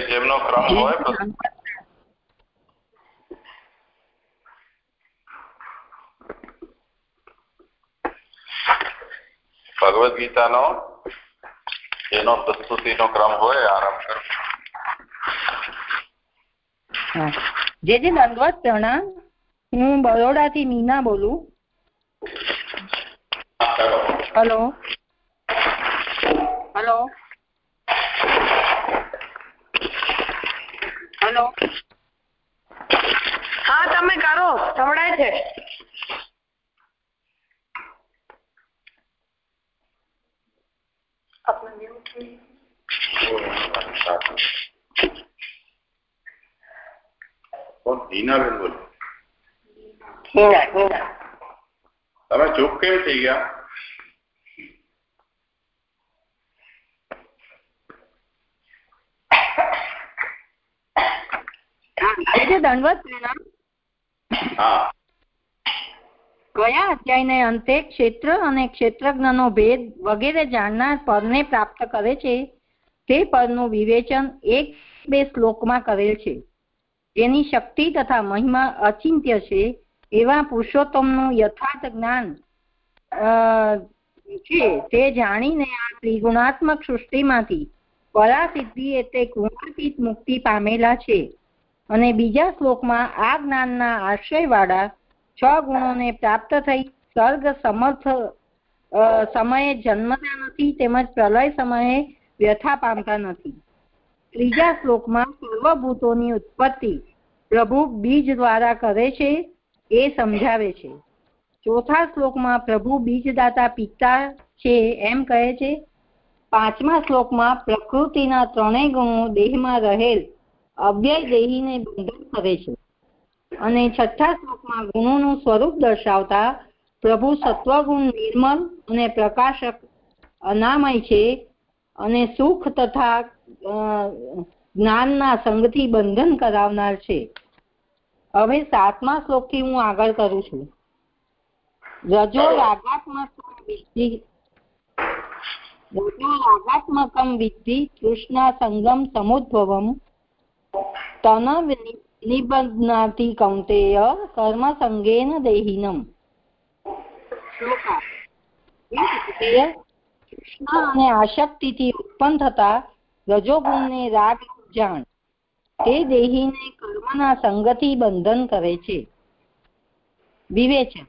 જેમનો ક્રમ હોય ભગવદ ગીતાનો એનો પ્રસ્તુતિનો ક્રમ હોય આરંભ કરો. જે જે દંડવત પ્રણા હું બરોડાથી મીના બોલું. હલો. હલો. હા તમે કરો. સંભળાય છે. તમે ચૂપ કેમ થઈ ગયા? કયા અધ્યાયને અંતે ક્ષેત્ર અને ક્ષેત્રજ્ઞનો ભેદ વગેરે જાણનાર પરને પ્રાપ્ત કરે છે? તે પરનું વિવેચન એક બે શ્લોકમાં કરેલ છે. તેની શક્તિ તથા મહિમા અચિંત્ય છે એવા પુરુષોત્તમનું યથાર્થ જ્ઞાન છે તે જાણીને આ ત્રિગુણાત્મક સૃષ્ટિમાંથી પરાસિદ્ધિ એટલે ગુણાતીત મુક્તિ પામેલા છે. અને બીજા શ્લોકમાં આ જ્ઞાનના આશ્રયવાળા છ ગુણોને પ્રાપ્ત થઈ સર્ગ સમર્થ સમયે જન્મતા નથી તેમજ પ્રલય સમયે વ્યથા પામતા નથી. ત્રીજા શ્લોકમાં સર્વભૂતોની ઉત્પત્તિ પ્રભુ બીજ દ્વારા કરે છે એ સમજાવે છે. ચોથા શ્લોકમાં પ્રભુ બીજદાતા પિતા છે એમ કહે છે. પાંચમા શ્લોકમાં પ્રકૃતિના ત્રણેય ગુણો દેહમાં રહેલ અવ્યય દેહીને બંધન કરે છે. અને છઠ્ઠા શ્લોકમાં ગુણોનું સ્વરૂપ દર્શાવતા પ્રભુ સત્વગુણ નિર્મલ અને પ્રકાશક અનામય છે અને સુખ તથા જ્ઞાનના સંગથી બંધન કરાવનાર છે. હવે સાતમા શ્લોકથી હું આગળ કરું છું. રજો રાગાત્મક વિધિ કૃષ્ણ સંગમ સમુદ્ભવમ તન निबध्नाति कौन्तेय कर्मसङ्गेन देहिनम्। અને આશક્તિથી ઉત્પન્ન થતા રજોગુણને રાગ જાણ તે દેહીને કર્મના સંગથી બંધન કરે છે વિવેચન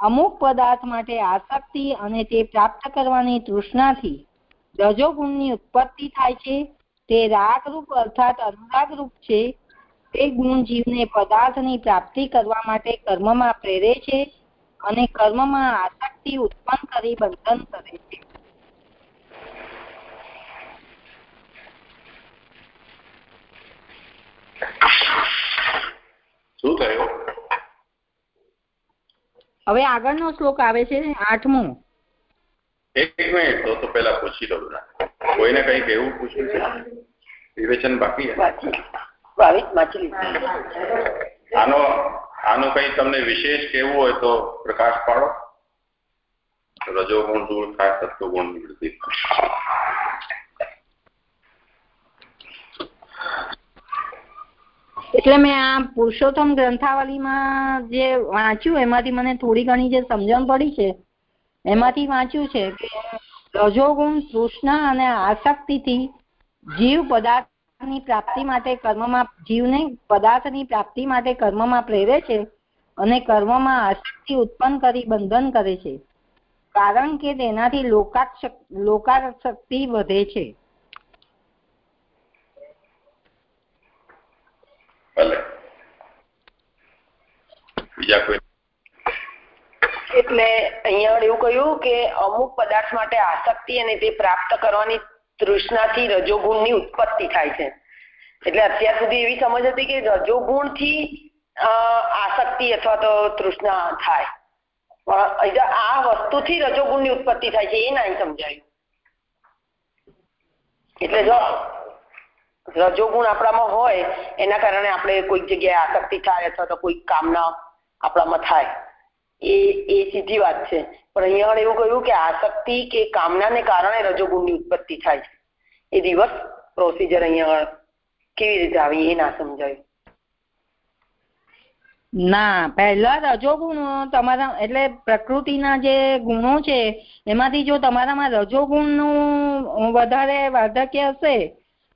અમુક પદાર્થ માટે આસક્તિ અને તે પ્રાપ્ત કરવાની તૃષ્ણાથી રજોગુણની ઉત્પત્તિ થાય છે તે રાગરૂપ અર્થાત અનુરાગરૂપ છે. તે ગુણ જીવને પદાર્થની પ્રાપ્તિ કરવા માટે કર્મમાં પ્રેરે છે અને કર્મમાં આસક્તિ ઉત્પન્ન કરી બંધન કરે છે. શું થયું? હવે આગળનો શ્લોક આવે છે આઠમો. એક મિનિટ તો તો પેલા પૂછી લઉં કોઈને કઈ કેવું પૂછ્યું છે? વિવેચન બાકી આનો આનું કઈ તમને વિશેષ કેવું હોય તો પ્રકાશ પાડો. રજોગુણ દૂર થાય સત્વગુણ વૃદ્ધિ એટલે મેં આ પુરુષોત્તમ ગ્રંથાવલીમાં જે વાંચ્યું એમાંથી મને થોડી ઘણી જે સમજણ પડી છે એમાંથી વાંચ્યું છે કે રજોગુણ તૃષ્ણા અને આસક્તિથી જીવ પદાર્થની પ્રાપ્તિ માટે કર્મમાં, જીવને પદાર્થની પ્રાપ્તિ માટે કર્મમાં પ્રેરે છે અને કર્મમાં આસક્તિ ઉત્પન્ન કરી બંધન કરે છે. કારણ કે તેનાથી લોકાશક્તિ વધે છે. બીજા કોઈ એટલે અહીંયા એવું કહ્યું કે અમુક પદાર્થ માટે આસક્તિ અને તે પ્રાપ્ત કરવાની તૃષ્ણાથી રજોગુણની ઉત્પત્તિ થાય છે. એટલે અત્યાર સુધી એવી સમજ હતી કે રજોગુણથી આસક્તિ અથવા તો તૃષ્ણા થાય. પણ આ વસ્તુથી રજોગુણની ઉત્પત્તિ થાય છે એ નહીં સમજાયું. એટલે જો રજોગુણ આપણામાં હોય, એના કારણે આપણે કોઈક જગ્યાએ આસક્તિ થાય અથવા તો કોઈક કામના આપણામાં થાય. એ એ સીધી વાત છે. પણ અહીંયા એવું કહ્યું કે આસક્તિ કે કામનાને કારણે રજોગુણની ઉત્પત્તિ થાય છે. એ દિવસ પ્રોસિજર અહીંયા કેવી રીતે આવી ના, પહેલા રજોગુણ તમારા, એટલે પ્રકૃતિના જે ગુણો છે, એમાંથી જો તમારામાં રજોગુણનું વધારે વાર્ધક્ય હશે,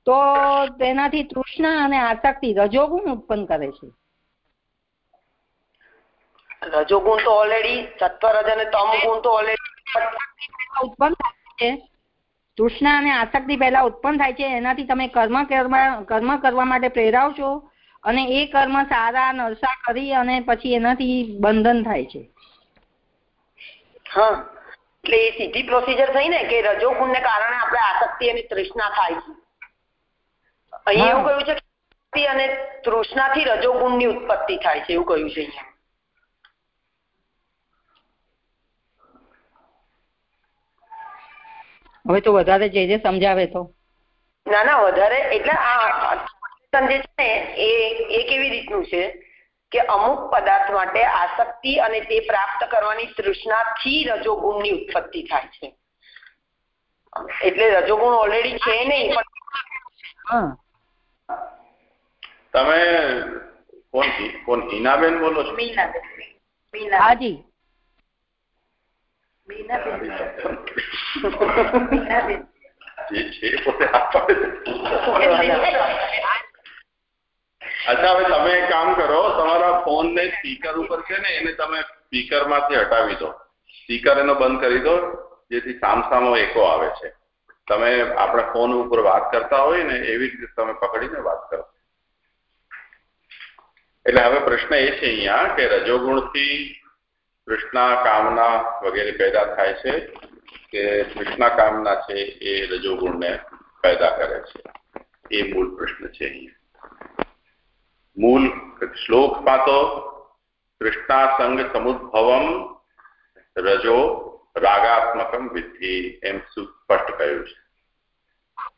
તો તેનાથી તૃષ્ણા અને આસક્તિ રજોગુણ ઉત્પન્ન કરે છે. રજોગુણ તો ઓલરેડી સત્વરજ અને તમ ગુણ તો ઓલરેડી ઉત્પન્ન છે. તૃષ્ણા અને આસક્તિ પહેલા ઉત્પન્ન થાય છે. એનાથી તમે કર્મ કર્મ કરવા માટે પ્રેરાવ છો અને એ કર્મ સારા નરસા કરી અને પછી એનાથી બંધન થાય છે. હા. એટલે એ સીધી પ્રોસિજર થઈ ને કે રજોગુણ ને કારણે આપણે આસક્તિ અને તૃષ્ણા થાય છે. અહીં એવું કહ્યું છે કે અને તૃષ્ણાથી રજોગુણની ઉત્પત્તિ થાય છે. એવું કહ્યું છે અહીંયા. હવે તો વધારે જે જે સમજાવે તો. ના ના વધારે. એટલે આ સમજે છે ને એ એ કેવી રીતનું છે કે અમુક પદાર્થ માટે આસક્તિ અને તે પ્રાપ્ત કરવાની તૃષ્ણાથી રજોગુણની ઉત્પત્તિ થાય છે. એટલે રજોગુણ ઓલરેડી છે નહીં પણ હા. તમે કોણ કોણ હિનાબેન બોલો છો? હાજી જે છે પોતે આપડે અચ્છા હવે તમે એક કામ કરો તમારા ફોન ને સ્પીકર ઉપર છે ને એને તમે સ્પીકરમાંથી હટાવી દો સ્પીકર એનો બંધ કરી દો જેથી સામસામો એકો આવે છે તમે આપણા ફોન ઉપર વાત કરતા હોય ને એવી રીતે તમે પકડીને વાત કરો એટલે હવે પ્રશ્ન એ છે અહીંયા કે રજોગુણથી તૃષ્ણા કામના વગેરે પેદા થાય છે કે તૃષ્ણા કામના છે એ રજોગુણને પેદા કરે છે. એ મૂળ પ્રશ્ન છે મૂળ શ્લોકમાં તો તૃષ્ણા સંગ સમુદ્ભવમ રજો રાગાત્મકમ વિધિ એમ સ્પષ્ટ કહ્યું છે.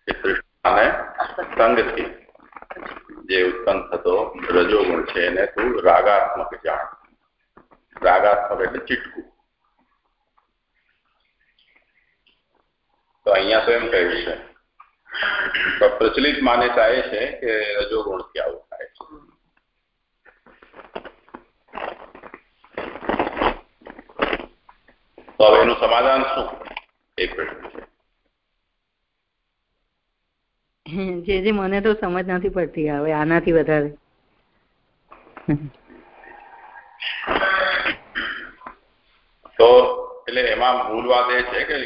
કે તૃષ્ણાને સંગથી જે ઉત્પન્ન થતો રજોગુણ છે એને તું રાગાત્મક જાણ. રાગાત્મક એટલે ચીટકું. તો અહીંયા તો એમ કહ્યું છે. પ્રચલિત માન્યતા એ છે કે રજોગુણથી આવું થાય છે. તો હવે એનું સમાધાન શું? એ પ્રશ્ન છે. જે જે મને તો સમજ નથી પડતી, હવે આનાથી વધારે. તો એટલે એમાં મૂળ વાત એ છે કે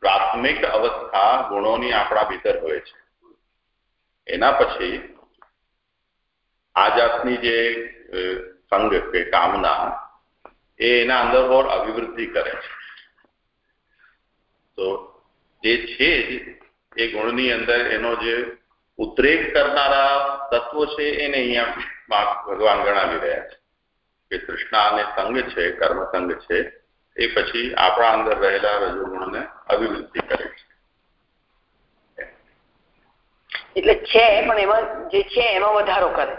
પ્રાથમિક અવસ્થા ગુણોની આપણા ભીતર હોય છે. એના પછી આ જાતની જે સંગ કે કામના એ એના અંદર ઓર અભિવૃદ્ધિ કરે છે. તો જે છે એ ગુણની અંદર એનો જે ઉદ્રેક કરનારા તત્વો છે એને અહીંયા ભગવાન ગણાવી રહ્યા છે. કે તૃષ્ણા અને સંગ છે, કર્મસંગ એ પછી આપણા અંદર રહેલા રજોગુણને અભિવૃદ્ધિ કરે છે. એટલે છે પણ એમાં જે છે એમાં વધારો કરે.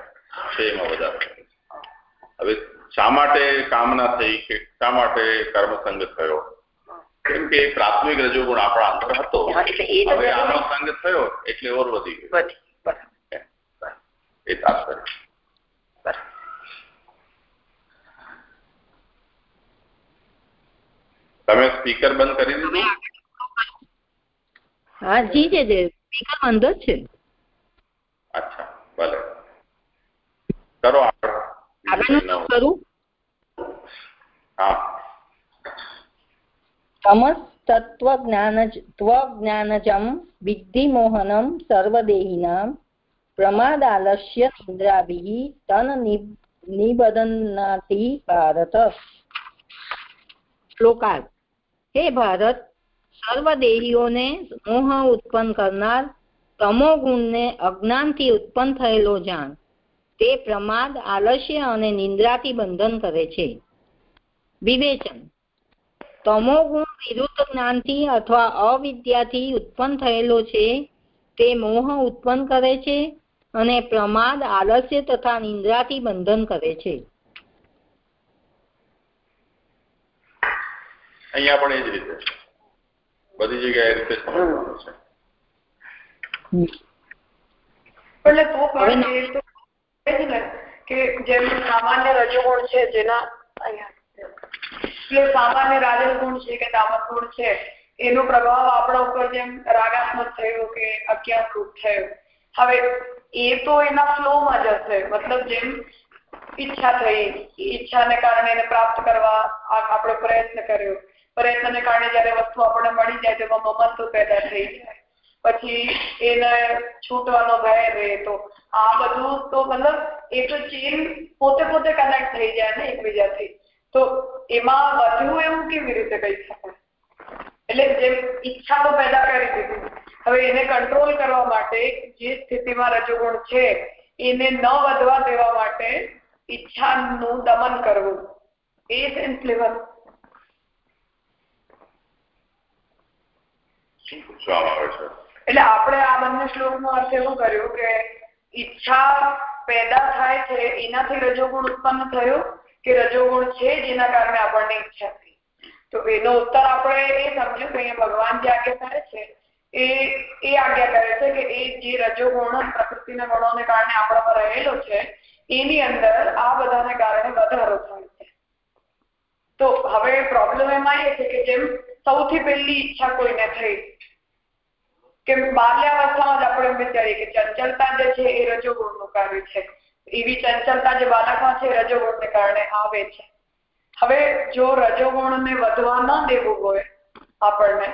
છે એમાં વધારો કરે હવે શા માટે કામના થઈ કે શા માટે કર્મસંગ થયો? કેમ કે પ્રાથમિક રજોગુણ આપણા અંદર હતો. હવે આનો. સંગ થયો એટલે ઓર વધી ગયો. એ તાત્પર્ય બરાબર. તમે સ્પીકર બંધ કરી દીધું? હા જી જે સ્પીકર બંધ જ છે. અચ્છા ભલે. કરો આગળ. આગળનું શું કરું? હા. તમસ્તત્વજ્ઞાન ત્વજ્ઞાનજમ વિદ્ધિમોહનમ સર્વદેહિનામ પ્રમાદાલસ્ય નિદ્રાભિઃ તન નિબધનાતિ ભારત. શ્લોકાર્થ. હે ભારત સર્વદેહીઓને મોહ ઉત્પન્ન કરનાર તમો ગુણને અજ્ઞાનથી ઉત્પન્ન થયેલો જાણ. તે પ્રમાદ, આલસ્ય અને નિંદ્રાથી બંધન કરે છે. વિવેચન. તમો ગુણ વિરુદ્ધ જ્ઞાનથી અથવા અવિદ્યાથી ઉત્પન્ન થયેલો છે. તે મોહ ઉત્પન્ન કરે છે અને પ્રમાદ, આલસ્ય તથા નિંદ્રાથી બંધન કરે છે. અહીંયા પણ એ જ રીતે. બધી જગ્યાએ રીતે એનો પ્રભાવ આપણા ઉપર જેમ રાગાત્મક થયો કે અજ્ઞાત રૂપ થયો. હવે એ તો એના ફ્લોમાં જ હશે મતલબ જેમ ઈચ્છા થઈ, ઈચ્છાને કારણે એને પ્રાપ્ત કરવા આપણે પ્રયત્ન કર્યો. પ્રયત્નને કારણે જયારે વસ્તુ આપણને મળી જાય તેમાં મમત્વ પેદા થઈ જાય. પછી એને છૂટવાનો ભય રહે તો આ બધું તો મતલબ એ તો ચેન પોતે પોતે કનેક્ટ થઈ જાય ને એકબીજાથી. તો એમાં વધ્યું એવું કેવી રીતે કહી શકાય? એટલે જેમ ઈચ્છા તો પેદા કરી દીધી. હવે એને કંટ્રોલ કરવા માટે જે સ્થિતિમાં રજોગુણ છે, એને ન વધવા દેવા માટે ઈચ્છાનું દમન કરવું. એ સેન્સ એટલે આપણે આ બંને શ્લોકનો અર્થ એવું કર્યું કે ઈચ્છા પેદા થાય છે, એનાથી રજોગુણ ઉત્પન્ન થયો કે રજોગુણ છે જેના કારણે આપણને ઈચ્છા થઈ. તો એનો ઉત્તર આપણે એ સમજ્યું કે ભગવાન જે આજ્ઞા કરે છે, એ એ આજ્ઞા કરે છે કે એ જે રજોગુણ પ્રકૃતિના ગુણોને કારણે આપણામાં રહેલો છે, એની અંદર આ બધાને કારણે વધારો થાય છે. તો હવે પ્રોબ્લેમ એમાં એ છે કે જેમ સૌથી પહેલી ઈચ્છા કોઈને થઈ કે બાલ્યાવસ્થામાં જ આપણે વિચારીએ કે ચંચલતા જે છે એ રજોગુણનું કાર્ય છે. એવી ચંચલતા જે બાળકમાં છે રજોગુણને કારણે આવે છે. હવે જો રજોગુણને વધવા ન દેવું હોય આપણને,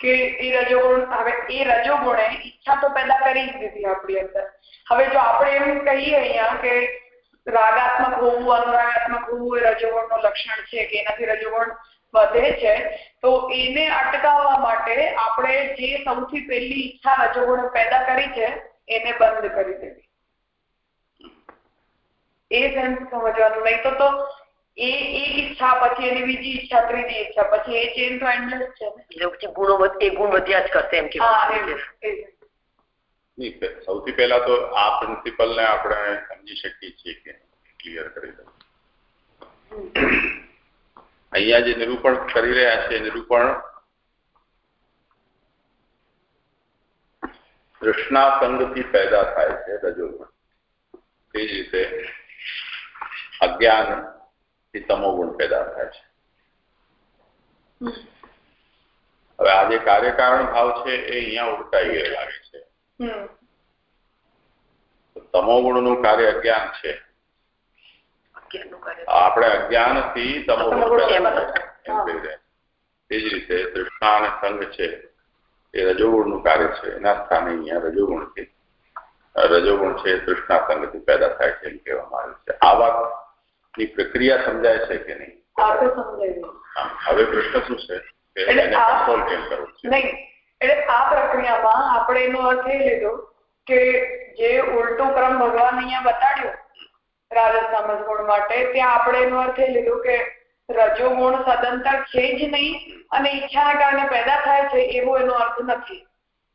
કે એ રજોગુણ, હવે એ રજોગુણે ઈચ્છા તો પેદા કરી જ દીધી આપણી અંદર. હવે જો આપણે એમ કહીએ અહીંયા કે રાગાત્મક હોવું, અનુરાગાત્મક હોવું એ રજોગુણનું લક્ષણ છે કે એનાથી રજોગુણ વધે છે તો એને અટકાવવા માટે આપણે જે સૌથી પહેલી ઈચ્છા રજોગુણે પેદા કરી છે એને બંધ કરી દેવી. એ સેન્સ સમજવાનું. નહીં તો તો એ એક ઈચ્છા પછી એની બીજી ઈચ્છા ત્રીજી ઈચ્છા પછી એ ચેન તો એન્ડલેસ છે. એટલે પછી ગુણો એ ગુણ વધ્યા જ કરશે એમ કે સૌથી પહેલા તો આ પ્રિન્સિપલ ને આપણે સમજી શકીએ છીએ કે ક્લિયર કરી દઉં. અહીંયા જે નિરૂપણ કરી રહ્યા છે નિરૂપણ તૃષ્ણા સંગથી પેદા થાય છે રજોગુણ. તે જ રીતે અજ્ઞાનથી તમોગુણ પેદા થાય છે. હવે આ જે કાર્યકારણ ભાવ છે એ અહીંયા ઉડતાઈ ગયેલા લાગે છે તમોગુણનું કાર્ય અજ્ઞાન છે. આપણે અજ્ઞાનથી તમોગુણ જ રીતે તૃષ્ણા અને સંઘ છે એ રજોગુણનું કાર્ય છે. એના સ્થાને અહીંયા રજોગુણથી રજોગુણ છે તૃષ્ણા સંઘથી પેદા થાય છે એમ કહેવામાં આવ્યું છે. આ વાતની પ્રક્રિયા સમજાય છે કે નહીં? હવે પ્રશ્ન શું છે? એને કંટ્રોલ કેમ કરવું નહીં. એટલે આ પ્રક્રિયામાં આપણે એનો અર્થ એ લીધો કે જે ઉલટું ક્રમ ભગવાન અહીંયા બતાડ્યું રાજસ્થાન ગુણ માટે ત્યાં આપણે એનો અર્થ એ લીધો કે રજોગુણ સદંતર છે જ નહીં અને ઈચ્છાના કારણે પેદા થાય છે એવો એનો અર્થ નથી.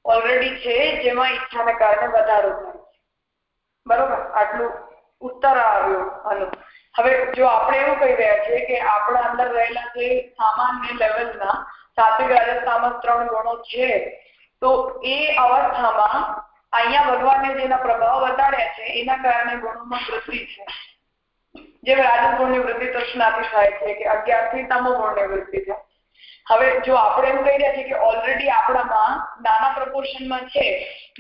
ઓલરેડી છે જેમાં ઈચ્છાને કારણે વધારો થાય છે. બરોબર? આટલું ઉત્તર આવ્યો આનો. હવે જો આપણે એવું કહી રહ્યા છીએ કે આપણા અંદર રહેલા જે સામાન્ય લેવલના સાત્વિક રાજસ ત્રણ ગુણો છે, તો એ અવસ્થામાં અહીંયા ભગવાને જેના પ્રભાવ બતાડ્યા છે, એના કારણે ગુણોમાં વૃદ્ધિ છે. જેમ રાજસ ગુણની વૃદ્ધિ તૃષ્ણાથી થાય છે કે અગિયારથી તમો ગુણની વૃદ્ધિ થાય હવે જો આપણે એમ કહી રહ્યા છીએ કે ઓલરેડી આપણામાં નાના પ્રપોર્શનમાં છે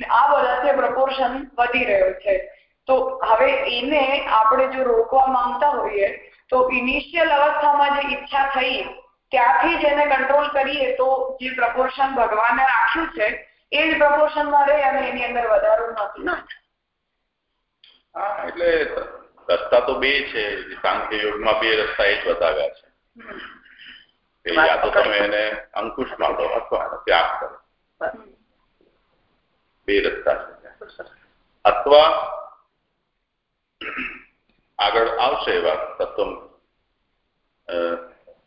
આ બધાથી પ્રપોર્શન વધી રહ્યો છે. તો હવે એને આપણે જો રોકવા માંગતા હોઈએ, તો ઇનિશિયલ અવસ્થામાં જે ઈચ્છા થઈ, ત્યાંથી જ એને કંટ્રોલ કરીએ તો જે પ્રપોર્શન ભગવાને રાખ્યું છે એ જ પ્રપોર્શનમાં રહે અને એની અંદર વધારો નથી. હા એટલે રસ્તા તો બે છે. સાંખ્ય યોગમાં બે રસ્તા એ જ બતાવ્યા છે. યા તો તમે એને અંકુશમાં લો અથવા ત્યાગ કરો. બે રસ્તા છે અથવા આગળ આવશે એવા તત્વ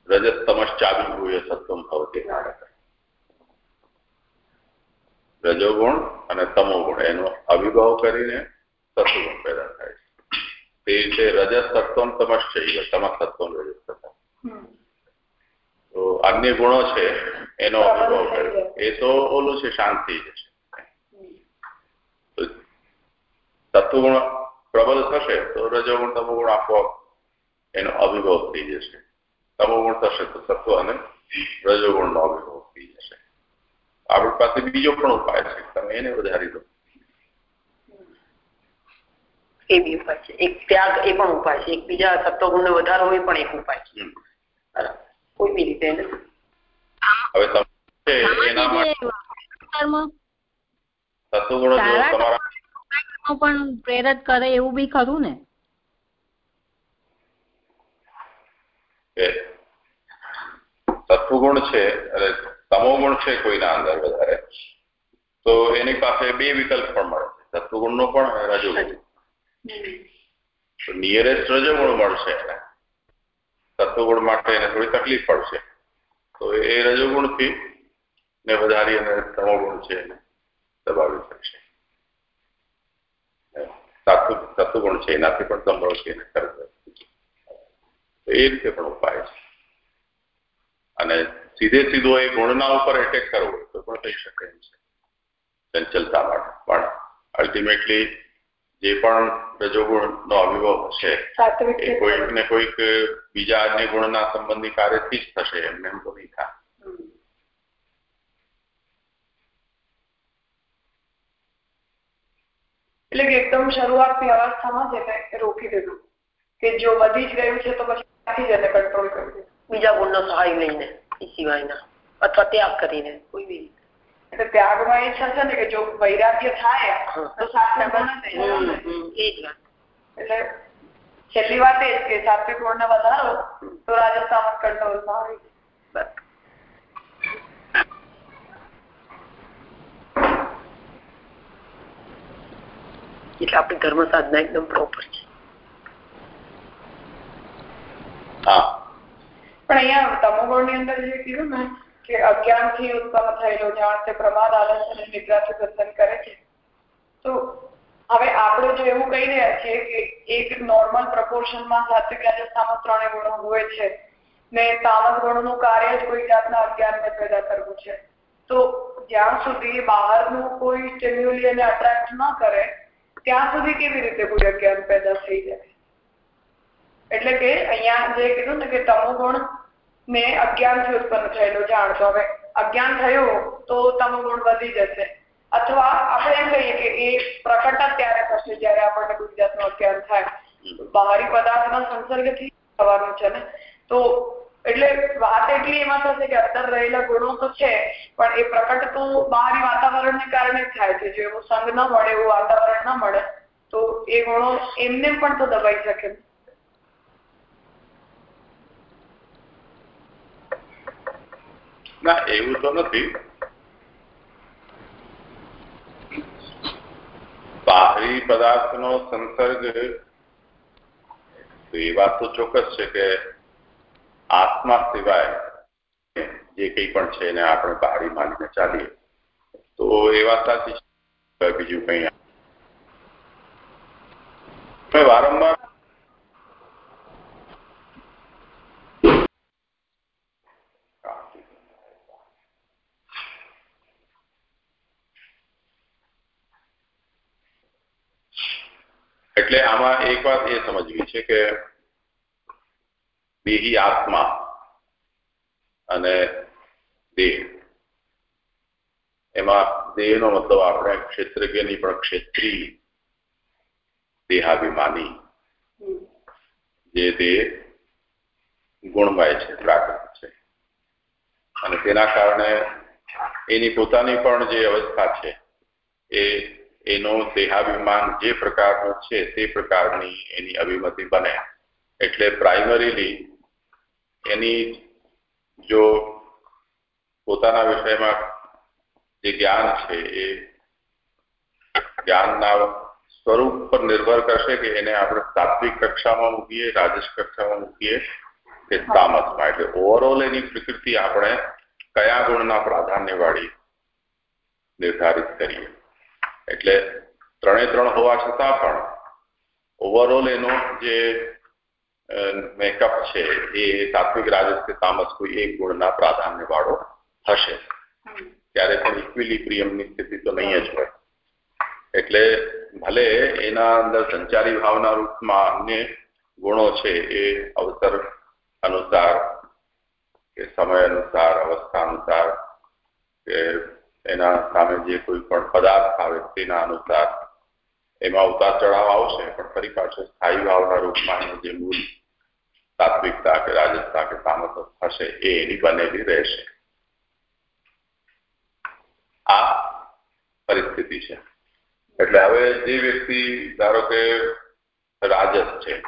રજસ્તમશ્ચાભિભૂય સત્વમ ભવતી. રજોગુણ અને તમોગુણ. એનો અવિભાવ કરીને સત્વગુણ પેદા થાય છે. તે રીતે રજસ તત્વમ તમશ્ચૈવ તમસ તત્વમ રજસ તત્વ. તો અન્ય ગુણો છે, એનો અવિભાવ કરે. એ તો ઓલું છે, શાંતિ છે. સત્વગુણ પ્રબલ થશે તો રજોગુણ, તમોગુણ આપોઆપ એનો અભિભવ થઈ જશે. તમોગુણ થશે તો સત્વ અને રજોગુણનો અભિભવ થઈ જશે. આપણી પાસે બીજો પણ ઉપાય છે. તમે એને વધારી દો. એ બી ઉપાય છે. એક ત્યાગ એ પણ ઉપાય છે. એક સત્વગુણને વધારવો એ પણ એક ઉપાય છે. બરાબર. કોઈ બી રીતે એને. હવે તમે એના માટે સત્વગુણો તમારા પણ પ્રેરિત કરે એવું બી ખરું ને? કે સત્વગુણ છે તમોગુણ છે કોઈના અંદર વધારે. તો એની પાસે બે વિકલ્પ પણ મળે છે. સત્વગુણનો પણ રજોગુણ તો નિયરેસ્ટ રજોગુણ મળશે એને. સત્વગુણ માટે એને થોડી તકલીફ પડશે. તો એ રજોગુણથી ને વધારી અને તમોગુણ છે એને દબાવી શકશે. સાત્વિક સત્વગુણ છે એનાથી પણ સંભળશે એને ખરેખર. એ રીતે પણ ઉપાય છે. અને સીધે સીધો એ ગુણના ઉપર એટેક કરવો તો પણ થઈ શકે એમ છે. ચંચલતા માટે. પણ અલ્ટિમેટલી જે પણ રજોગુણનો અભિભવ હશે એ કોઈક ને કોઈક બીજા અન્ય ગુણના સંબંધી કાર્યથી જ થશે એમને એમ તો નહીં થાય. એટલે કે એકદમ શરૂઆતની અવસ્થામાં જ એને રોકી દીધું. કે જો વધી જ ગયું છે તો પછી જ એને કંટ્રોલ કરી દીધું બીજા ગુણનો સહાય લઈને. એ સિવાયના અથવા ત્યાગ કરીને કોઈ બી રીતે એટલે ત્યાગમાં એ છે ને કે જો વૈરાગ્ય થાય હા. તો સાત્વિક ગુણ જ થયો હમ, ને. હમ, એ જ વાત એટલે છેલ્લી વાત એ જ કે સાત્વિક ગુણને વધારો તો રાજસ્થાન કંટ્રોલમાં આવી જાય. બસ એટલે આપણી ધર્મ સાધના એકદમ પ્રોપર છે હા પણ અહીંયા તમોગુણની અંદર જે કીધું ને કે અજ્ઞાનથી ઉત્પન્ન થયેલો જાણ તે પ્રમાદ આલસ અને નિદ્રાથી બંધન કરે છે તો હવે આપણે જો એવું કહી રહ્યા છીએ કે એક નોર્મલ પ્રપોર્શનમાં સાત્વિક રાજસ તામસ ત્રણેય ગુણો હોય છે, ને તામસ ગુણનું કાર્ય જ કોઈ જાતના અજ્ઞાનને પેદા કરવું છે. તો જ્યાં સુધી બહારનું કોઈ સ્ટિમ્યુલી એને અટ્રેક્ટ ન કરે, ત્યાં સુધી કેવી રીતે કોઈ અજ્ઞાન પેદા થઈ જાય? એટલે કે અહીંયા જે કીધું ને કે તમોગુણ ને અજ્ઞાનથી ઉત્પન્ન થયેલો જાણશો. હવે અજ્ઞાન થયું તો તમોગુણ વધી જશે. અથવા આપણે એમ કહીએ કે એ પ્રકટ જ ત્યારે થશે જ્યારે આપણને ગુજરાતનું અજ્ઞાન થાય. બહારી પદાર્થના સંસર્ગથી થવાનું છે ને. તો એટલે વાત એટલી એમાં થશે કે અંદર રહેલા ગુણો તો છે, પણ એ પ્રકટ તો બહારી વાતાવરણને કારણે જ થાય છે. જો એવું સંગ ન મળે, એવું વાતાવરણ ન મળે, તો એ ગુણો એમને પણ તો દબાઈ શકે ને. એવું તો નથી. બાહરી પદાર્થનો સંસર્ગ એ વાત તો ચોક્કસ છે કે આત્મા સિવાય જે કંઈ પણ છે એને આપણે બહારી માનીને ચાલીએ. તો એ વાત સાચી બીજું કંઈ વારંવાર એટલે આમાં એક વાત એ સમજવી છે કે દેહી આત્મા અને દેહ. એમાં દેહનો મતલબ આપણે ક્ષેત્રજ્ઞની પણ ક્ષેત્રી દેહાભિમાની. જે દેહ ગુણમય છે, પ્રાકૃત છે. અને તેના કારણે એની પોતાની પણ જે અવસ્થા છે, એ એનો દેહાભિમાન જે પ્રકારનો છે તે પ્રકારની એની અભિમતિ બને. એટલે પ્રાઇમરીલી એની જો પોતાના વિષયમાં જે જ્ઞાન છે એ જ્ઞાનના સ્વરૂપ પર નિર્ભર કરશે કે એને આપણે સાત્વિક કક્ષામાં મૂકીએ, રાજસ કક્ષામાં મૂકીએ કે તામસમાં એટલે ઓવરઓલ એની પ્રકૃતિ આપણે કયા ગુણના પ્રાધાન્ય વાળી નિર્ધારિત કરીએ. એટલે ત્રણે ત્રણ હોવા છતાં પણ ઓવરઓલ એનો જે મેકઅપ છે એ સાત્વિક રાજસ કે તામસ કોઈ એક ગુણના પ્રાધાન્ય વાળો હશે. ત્યારે પણ ઇક્વિલિબ્રિયમની સ્થિતિ તો નહીં જ હોય. એટલે ભલે એના અંદર સંચારી ભાવના રૂપમાં અન્ય ગુણો છે એ અવસર અનુસાર કે સમય અનુસાર, અવસ્થા અનુસાર કે એના સામે જે કોઈ પણ પદાર્થ આવે તેના અનુસાર એમાં ઉતાર ચઢાવ આવશે, પણ ફરી પાછું સ્થાયી ભાવના રૂપમાં એનું જે મૂળ સાત્વિકતા કે રાજસતા કે તામસ હશે એ એની બનેલી રહેશે. આ પરિસ્થિતિ છે. એટલે હવે જે વ્યક્તિ ધારો કે રાજસ છે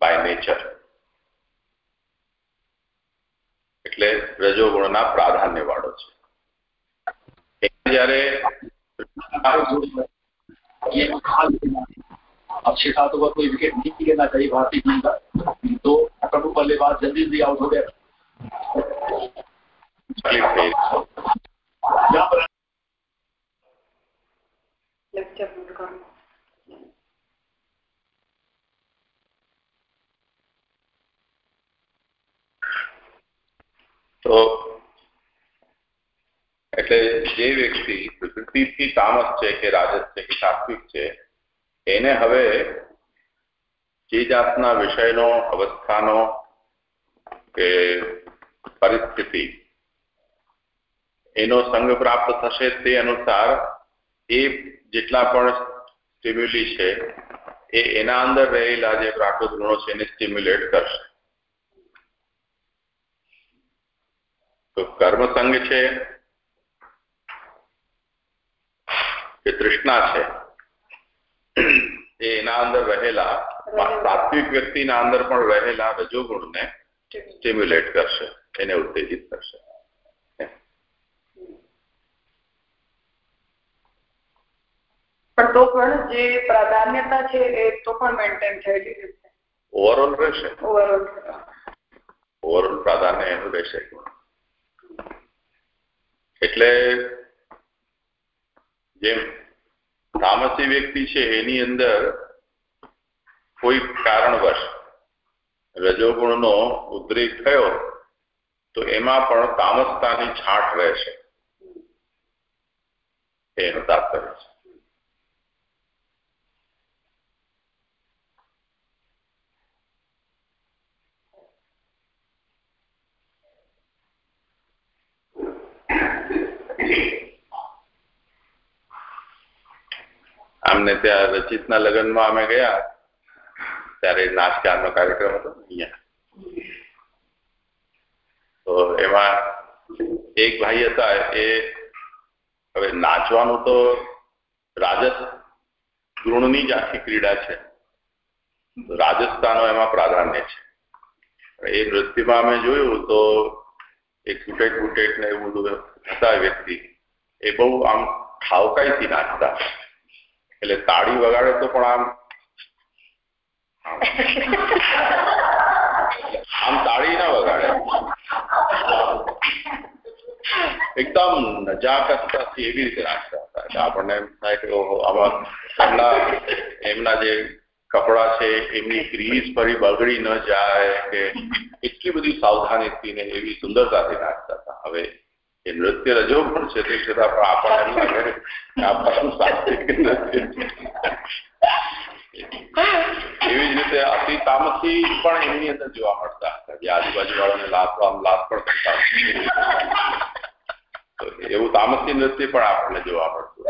બાય નેચર એટલે રજોગુણના પ્રાધાન્ય વાળો છે જયારે अब छह सात ओवर कोई विकेट नहीं गिरना चाहिए भारतीय टीम का तो प्रमुख बल्लेबाज जल्दी जल्दी आउट हो गया यहाँ पर તો એટલે જે વ્યક્તિ પ્રકૃતિથી તામસ છે કે રાજસ છે કે સાત્વિક છે, એને હવે જે જાતના વિષયનો, અવસ્થાનો કે પરિસ્થિતિ એનો સંગ પ્રાપ્ત થશે તે અનુસાર એ જેટલા પણ સ્ટિમ્યુલી છે, એ એના અંદર રહેલા જે પ્રાકૃત ગુણો છે એને સ્ટિમ્યુલેટ કરશે. તો કર્મસંગ છે કે તૃષ્ણા છે એ એના અંદર રહેલા સાત્વિક વ્યક્તિના અંદર પણ રહેલા રજોગુણને સ્ટિમ્યુલેટ કરશે એને ઉત્તેજિત કરશે પણ તો પણ જે પ્રાધાન્યતા છે એ તો પણ મેન્ટેન થયેલી રહેશે ઓવરઓલ રહેશે ઓવરઓલ ઓવરઓલ પ્રાધાન્ય એનું રહેશે એટલે જેમ તામસી વ્યક્તિ છે, એની અંદર કોઈ કારણવશ રજોગુણનો ઉદ્રેક થયો, તો એમાં પણ તામસતાની છાંટ રહેશે એનું તાત્પર્ય છે. આમને ત્યાં રચિતના લગ્નમાં અમે ગયા. ત્યારે નાચગાનનો કાર્યક્રમ હતો અહીંયા. તો એમાં એક ભાઈ હતા, એ હવે નાચવાનું તો રાજસ ગુણની જ આખી ક્રીડા છે. રાજસ્થાનો એમાં પ્રાધાન્ય છે. એ નૃત્યમાં અમે જોયું તો એક કુટેટ બુટેટ ને એવું બધું હતા વ્યક્તિ. એ બહુ આમ ઠાવકાઈથી નાચતા. એટલે તાળી વગાડે તો પણ આમ આમ. તાળી ના વગાડે. એકદમ નજાકતથી એવી રીતે નાચતા હતા. એટલે આપણને એમ થાય કે ઓહો આમાં એમના એમના જે કપડા છે, એમની ગ્રીસ ફરી બગડી ન જાય, કે એટલી બધી સાવધાનીથી ને એવી સુંદરતાથી નાચતા હતા. હવે એ નૃત્ય રજો પણ છે, તે છતાં પણ આપણને લાગે કે સાત્વિક નૃત્ય એવી જ રીતે અતિ તામસી પણ એની અંદર જોવા મળતા હતા આજુબાજુ વાળાને લાભ આમ લાભ પણ કરતા એવું તામસી નૃત્ય પણ આપણને જોવા મળતું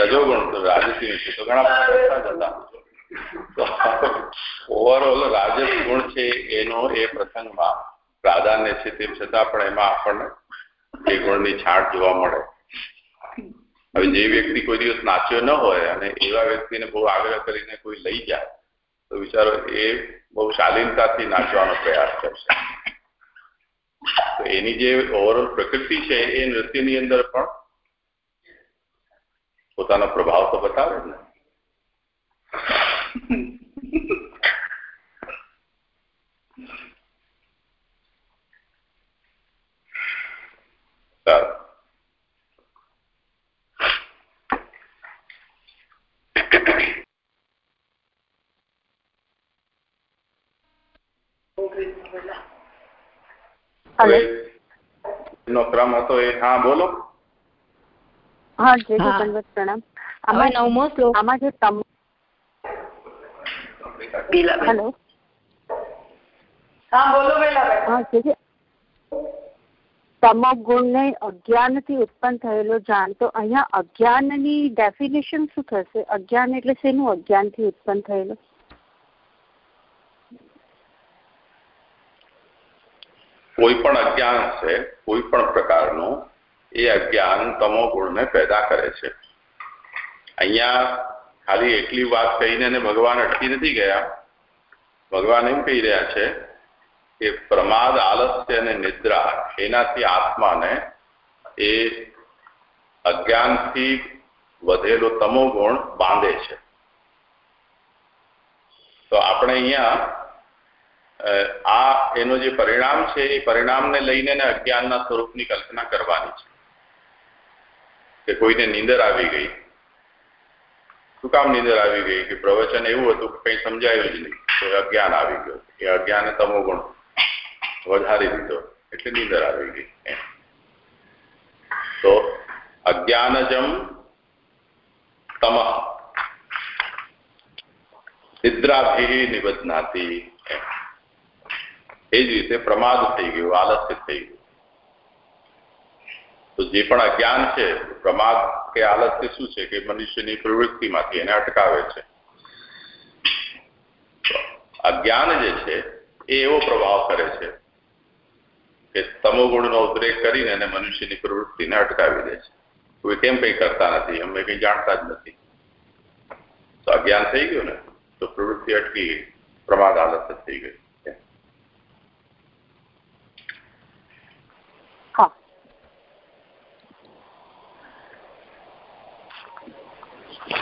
રજોગુણ રાજસી નૃત્ય તો ઘણા બધા કરતા હતા. ઓવરઓલ રાજસ ગુણ છે, એનો એ પ્રસંગમાં પ્રાધાન્ય છે, તેમ છતાં પણ એમાં આપણને ગુણની છાટ જોવા મળે. હવે જે વ્યક્તિ કોઈ દિવસ નાચ્યો ન હોય અને એવા વ્યક્તિને બહુ આગ્રહ કરીને કોઈ લઈ જાય, તો વિચારો એ બહુ શાલીનતાથી નાચવાનો પ્રયાસ કરશે. તો એની જે ઓવરઓલ પ્રકૃતિ છે, એ નૃત્યની અંદર પણ પોતાનો પ્રભાવ તો બતાવે ને. એનો ક્રમ હતો એ. હા બોલો. હા જે પ્રણામ. આમાં નવમો શ્લોક. આમાં જે તમ હેલો. હા બોલો હા જે ગુણને અજ્ઞાનથી ઉત્પન્ન થયેલો જાણ. તો અહીંયા અજ્ઞાનની ડેફિનેશન શું થશે? અજ્ઞાન એટલે શેનું? અજ્ઞાનથી ઉત્પન્ન થયેલું. કોઈ પણ અજ્ઞાન છે કોઈ પણ પ્રકારનું, એ અજ્ઞાન તમો ગુણને પેદા કરે છે. અહીંયા ખાલી એટલી વાત કહીને ભગવાન અટકી નથી ગયા. ભગવાન એમ કહી રહ્યા છે કે પ્રમાદ, આલસ્ય અને નિદ્રા એનાથી આત્માને એ અજ્ઞાનથી વધેલો તમો ગુણ બાંધે છે. તો આપણે અહીંયા આ એનો જે પરિણામ છે, એ પરિણામને લઈને અજ્ઞાનના સ્વરૂપની કલ્પના કરવાની છે. કે કોઈને નીંદર આવી ગઈ. શું કામ નીંદર આવી ગઈ? કે પ્રવચન એવું હતું કે કંઈ સમજાયું જ નહીં. તો અજ્ઞાન આવી ગયું. એ અજ્ઞાને તમો ગુણ વધારી દીધો. એટલે નીંદર આવી ગઈ તો અજ્ઞાનજમ તમ. નિદ્રાભી નિબધનાતી એ જ રીતે પ્રમાદ થઈ ગયું, આલસ્ય થઈ ગયું. તો જે પણ અજ્ઞાન છે, પ્રમાદ કે આલસ્ય શું છે કે મનુષ્યની પ્રવૃત્તિમાંથી એને અટકાવે છે. અજ્ઞાન જે છે, એ એવો પ્રભાવ કરે છે કે તમોગુણનો ઉદ્રેક કરીને એને મનુષ્યની પ્રવૃત્તિને અટકાવી દે છે. કોઈ કેમ કંઈ કરતા નથી? અમે કંઈ જાણતા જ નથી. તો અજ્ઞાન થઈ ગયું ને, તો પ્રવૃત્તિ અટકી ગઈ, પ્રમાદ આલસ્ય થઈ ગઈ હા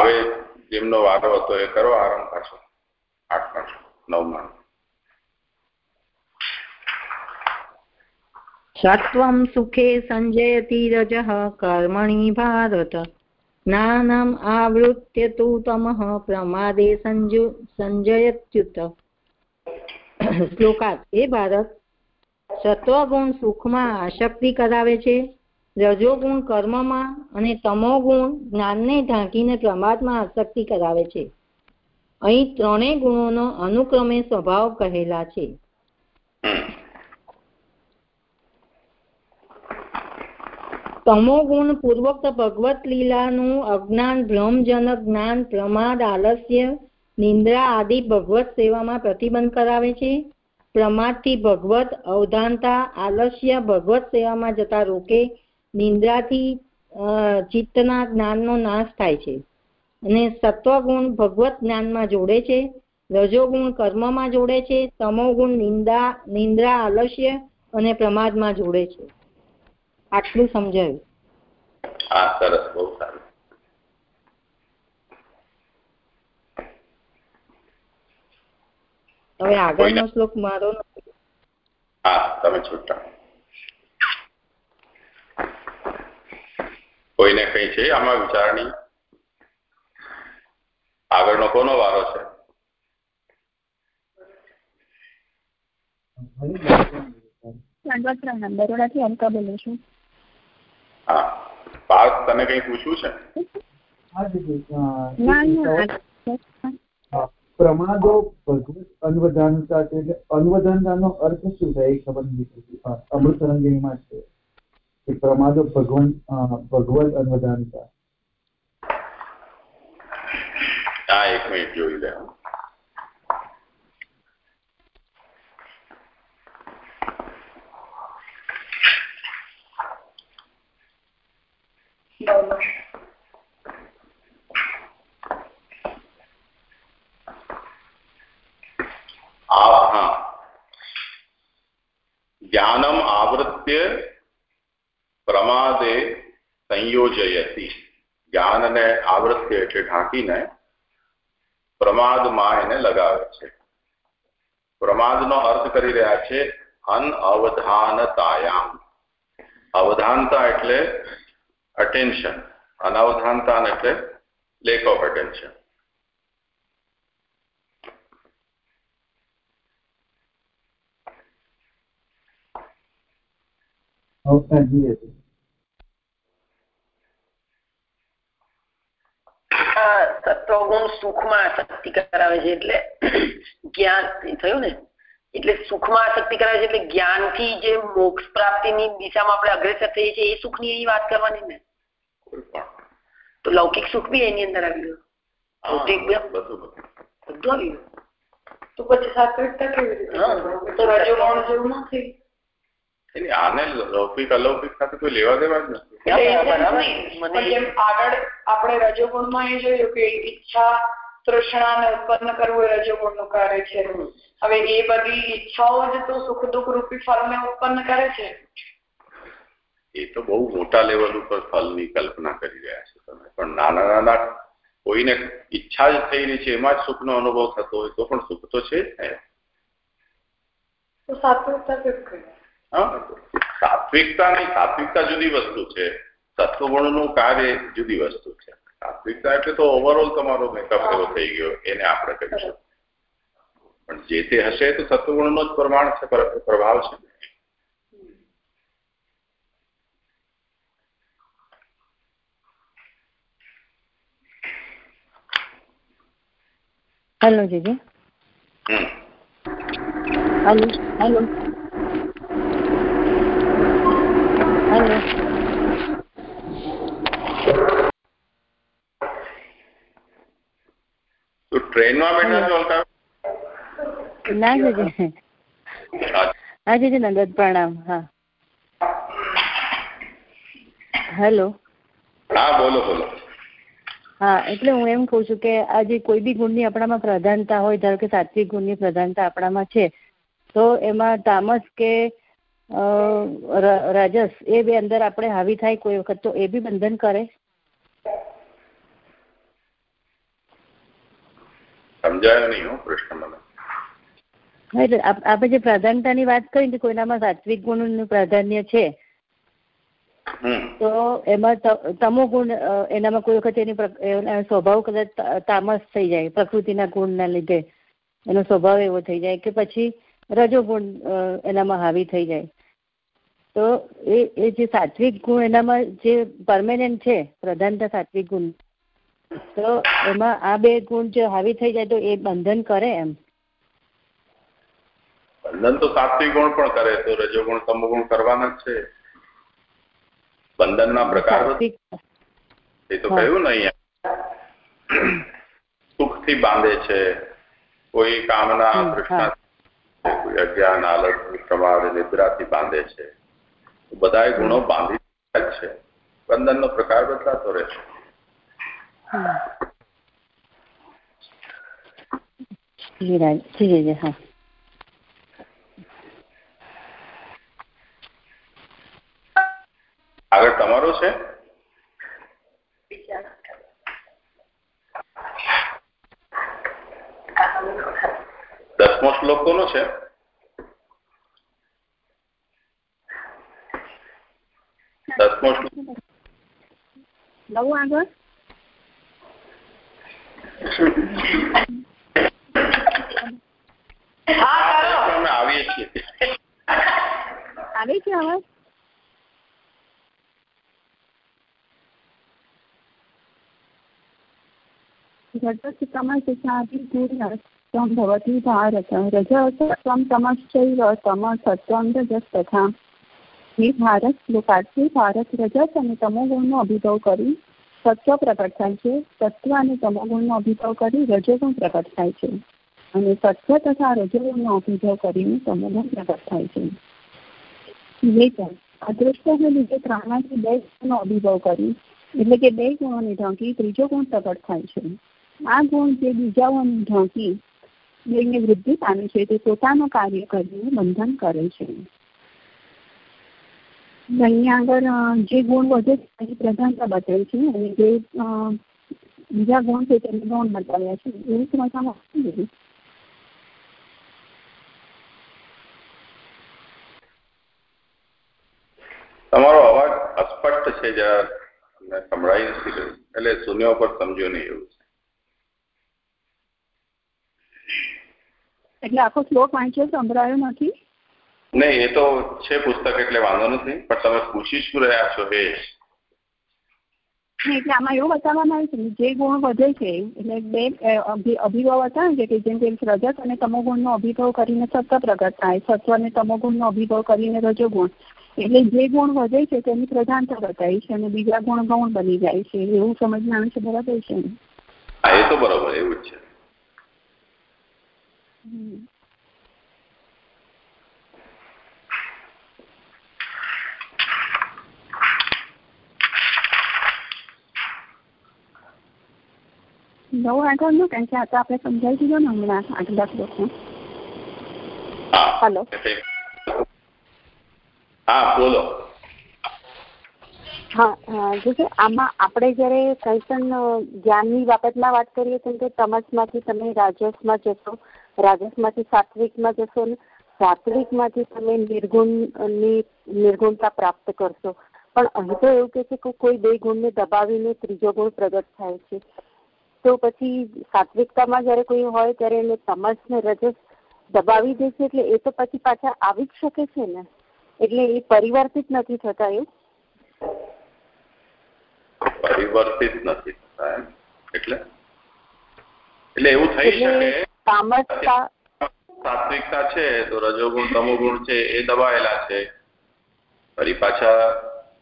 હવે જેમનો વારો હતો એ કરો આરામ પાછો. આઠમાં નવમાં. સત્વમ સુખે સંજયતી રજ કર્મણી ભારત. જ્ઞાનમ आवृत्य तु तमः પ્રમાદે सञ्जु सञ्जयत्युत શ્લોકાત એ ભારત સત્વગુણ સુખમાં આશક્તિ કરાવે છે રજોગુણ કર્મમાં અને તમોગુણ જ્ઞાનને ઢાંકીને પ્રમાદમાં આસક્તિ કરાવે છે અહીં ત્રણેય ગુણોનો અનુક્રમે સ્વભાવ કહેલા છે। તમોગુણ પૂર્વક ભગવત લીલાનું અજ્ઞાન, ભ્રમજનક જ્ઞાન, પ્રમાદ, આલસ્ય, નિંદ્રા આદિ ભગવત સેવામાં પ્રતિબંધ કરાવે છે. પ્રમાદથી ભગવત અવધાનતા, આલસ્ય ભગવત સેવામાં જતા રોકે, નિંદ્રાથી ચિત્તના જ્ઞાનનો નાશ થાય છે. અને સત્વગુણ ભગવત જ્ઞાનમાં જોડે છે, રજોગુણ કર્મમાં જોડે છે, તમોગુણ નિંદા, નિંદ્રા, આલસ્ય અને પ્રમાદમાં જોડે છે. આટલું સમજાયું. હા સરસ બહુ સારું. હવે આગળનો શ્લોક મારો હા તમે છૂટા. કોઈને કઈ છે આમાં વિચારણી? આગળનો કોનો વારો છે? બરોડાથી અમકા બોલું છું. હા. પાર્થ તને કઈ પૂછવું છે? પ્રમાદો ભગવત અન્વધાનતા એટલે અન્વધાનતાનો અર્થ શું થાય? એ ખબર નથી અમૃત રંગીણીમાં છે. કે પ્રમાદો ભગવાન ભગવત અન્વધાનતા હા એક મિનિટ જોઈ લે. હા आवृत्य प्रमादे સંયોજયતી જ્ઞાનને આવૃત્ય એટલે ઢાંકીને પ્રમાદમાં એને લગાવે છે। પ્રમાદનો અર્થ કરી રહ્યા છે અનઅવધાનતાયામ। અવધાનતા એટલે અટેન્શન અનાવધાનતા એટલે લેક ઓફ અટેન્શન સુખમાં આસક્તિ કરાવે છે એટલે જ્ઞાન થયું ને? એટલે સુખમાં આસક્તિ કરાવે છે એટલે જ્ઞાનથી જે મોક્ષ પ્રાપ્તિની દિશામાં આપણે અગ્રેસર થઈએ છીએ, એ સુખની એ વાત કરવાની ને? તો લૌકિક સુખ બી એની અંદર આવી ગયું. ભૌતિક બધું આવી ગયું. તો પછી સાત્વિકતા કેવી રીતે. તો રજોગુણ જેવું નથી આને લૌકિક અલૌકિક સાથે કોઈ લેવા દેવા જ નથી. જેમ આગળ આપણે રજોગુણમાં એ જોયું કે ઈચ્છા તૃષ્ણાને ઉત્પન્ન કરવું એ રજોગુણનું કાર્ય છે. હવે એ બધી ઈચ્છાઓ જ તો સુખ દુઃખ રૂપી ફળને ઉત્પન્ન કરે છે. એ તો બહુ મોટા લેવલ ઉપર ફલની કલ્પના કરી રહ્યા છો તમે. પણ નાના નાના કોઈને ઈચ્છા જ થઈ રહી છે એમાં જ સુખનો અનુભવ થતો હોય તો પણ સુખ તો છે જ ને. સાત્વિકતા નહીં સાત્વિકતા જુદી વસ્તુ છે. સત્વગુણનું કાર્ય જુદી વસ્તુ છે. સાત્વિકતા એટલે તો ઓવરઓલ તમારો મેકઅપ એવો થઈ ગયો એને આપણે કહીશું પણ જે તે હશે તો સત્વગુણનો જ પ્રમાણ છે પર- પ્રભાવ છે. હેલો જીજી હમ હેલો હેલો હેલો તો ટ્રેનમાં બેઠા છો અલકા ના જીજી હા જીજી નંદત પ્રણામ હા હેલો હા બોલો બોલો હા એટલે હું એમ કહું છું કે આ જે કોઈ બી ગુણની આપણામાં પ્રધાનતા હોય ધારો કે સાત્વિક ગુણની પ્રધાનતા આપણામાં છે તો એમાં તામસ કે રજસ એ બે અંદર આપણે હાવી થાય કોઈ વખત તો એ બી બંધન કરે. સમજાયો નહીં હો પ્રશ્ન મને. એટલે આપ- આપણે જે પ્રાધાન્યતાની વાત કરી કે કોઈનામાં સાત્વિક ગુણનું પ્રાધાન્ય છે. તો એમાં તમો ગુણ એનામાં કોઈ વખત એની સ્વભાવ કદાચ તામસ થઈ જાય પ્રકૃતિના ગુણના લીધે. એનો સ્વભાવ એવો થઈ જાય કે પછી રજોગુણ ગુણ એનામાં હાવી થઈ જાય. તો એ એ જે સાત્વિક ગુણ એનામાં જે પરમેનન્ટ છે પ્રધાનતા સાત્વિક ગુણ તો એમાં આ બે ગુણ જો હાવી થઈ જાય તો એ બંધન કરે એમ. બંધન તો સાત્વિક ગુણ પણ કરે તો રજોગુણ તમોગુણ કરવાના જ છે. બંધનના પ્રકાર. એ તો. કહ્યું ને અહીંયા. સુખથી બાંધે છે. કોઈ કામના તૃષ્ણા કોઈ અજ્ઞાન આલસ પ્રમાદ નિદ્રાથી બાંધે છે. બધાય ગુણો બાંધી જ છે. બંધનનો પ્રકાર બદલાતો રહે છે. હમ. જી રાજ જી જી જી હા. આગળ તમારો છે? દસમો શ્લોક કોનો છે? દસમો શ્લોક. લઉં આગળ આવીએ છીએ. આવે છે અવાજ? त्वं भवति भारत रजसत्वं तमश्चैव तमसत्वं रजस्तथा હે ભારત લોકાર્થી ભારત રજસ અને તમોગુણનો અભિભવ કરી સત્વ પ્રકટ થાય છે સત્વ અને તમોગુણનો અભિભવ કરી રજોગુણ પ્રકટ થાય છે અને સત્વ તથા રજોગુણનો અભિભવ કરીને તમોગુણ પ્રકટ થાય છે લેકન અદૃશ્યને લીધે ત્રણમાંથી બે ગુણનો અભિભવ કરી એટલે કે બે ગુણોને ઢાંકી ત્રીજો ગુણ પ્રકટ થાય છે આ ગુણ જે બીજાઓને ઢાંકી બેને વૃદ્ધિ પામે છે, તે પોતાનું કાર્ય કરીને બંધન કરે છે. અહીંયા આગળ જે ગુણ વધે છે, એની પ્રધાનતા બતાવી છે અને જે બીજા ગુણ છે, તેને ગૌણ બતાવ્યા છે. એવી સમજવામાં આવતી નથી. તમારો અવાજ અસ્પષ્ટ છે, જરા. સંભળાઈ નથી. એટલે શૂન્ય પર સમજો નહીં એવું છે. એટલે આખો શ્લોક વાંચ્યો સંભળાયો નથી? નહીં એ તો છે પુસ્તક એટલે વાંધો નથી. પણ તમે પૂછી શું રહ્યા છો એ? એટલે આમાં એવું બતાવવામાં આવ્યું છે જે ગુણ વધે છે એટલે બે અભિભાવ હતા ને કે જેમ કે રજત અને તમોગુણનો અભિભાવ કરીને સત્વ પ્રગટ થાય. સત્વ અને તમોગુણનો અભિભાવ કરીને રજોગુણ એટલે જે ગુણ વધે છે તેની પ્રધાનતા બતાવી છે અને બીજા ગુણ ગૌણ બની જાય છે. એવું સમજમાં આવે છે બરાબર છે એ તો બરાબર એવું જ છે. બહુ આગળનું કારણ કે આ તો આપણે સમજાવી દીધો ને હમણાં આગલા શ્લોકમાં હલો હા બોલો હા જોકે આમાં આપણે જયારે કંઈ પણ જ્ઞાનની બાબતમાં વાત કરીએ તો તમસમાંથી તમે રાજસમાં જશો રાજસમાંથી સાત્વિકમાં જશો ને સાત્વિકમાંથી તમે નિર્ગુણની નિર્ગુણતા પ્રાપ્ત કરશો. પણ અહીં તો એવું કે છે કે કોઈ બે ગુણને દબાવીને ત્રીજો ગુણ પ્રગટ થાય છે. તો પછી સાત્વિકતામાં જ્યારે કોઈ હોય ત્યારે એને તમસ ને રજસ દબાવી દે છે એટલે એ તો પછી પાછા આવી જ શકે છે ને? એટલે એ પરિવર્તિત નથી થતા એવું? પરિવર્તિત નથી થતા એટલે? એટલે એવું થઈ શકે તામસતા સાત્વિકતા છે તો રજોગુણ તમોગુણ છે એ દબાયેલા છે. ફરી પાછા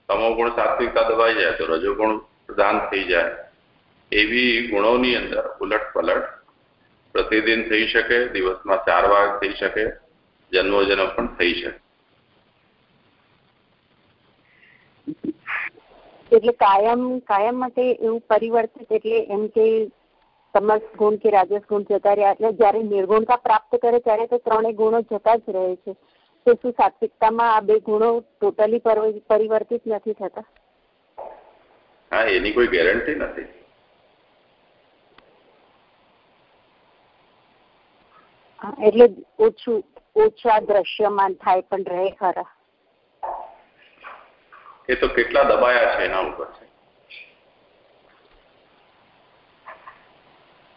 તમોગુણ સાત્વિકતા દબાઈ જાય તો રજોગુણ પ્રધાન થઈ જાય. એવી ગુણોની અંદર ઉલટ પલટ પ્રતિદિન થઈ શકે દિવસમાં ચાર વાર થઈ શકે જન્મોજન્મ પણ થઈ શકે. એટલે કાયમ કાયમ માટે એવું પરિવર્તિત એટલે એમ કે તમસ ગુણ કે રાજસ ગુણ જતા રહ્યા એટલે જયારે નિર્ગુણતા પ્રાપ્ત કરે ત્યારે તો ત્રણેય ગુણો જતા જ રહે છે. તો શું સાત્વિકતામાં આ બે ગુણો ટોટલી પરિવર્તિત નથી થતા? હા એની કોઈ ગેરંટી નથી. એટલે ઓછું ઓછા દ્રશ્યમાન થાય પણ રહે ખરા. એ તો કેટલા દબાયા છે એના ઉપર છે.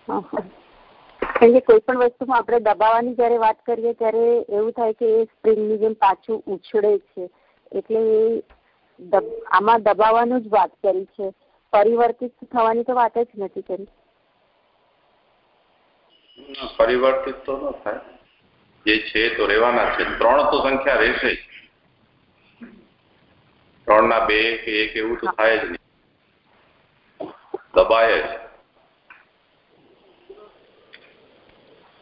કારણ કે કોઈ પણ વસ્તુમાં આપણે દબાવવાની જયારે વાત કરીએ ત્યારે એવું થાય કે એ સ્પ્રિંગની જેમ પાછું ઉછળે છે. એટલે આમાં દબાવવાનું જ વાત કરી છે. પરિવર્તિત થવાની તો વાત જ નથી કરી. પરિવર્તિત તો ન થાય. જે છે તો રહેવાના છે. ત્રણ તો સંખ્યા રહેશે જ. ત્રણ ના બે કે એક એવું તો થાય જ નહીં. દબાય જ.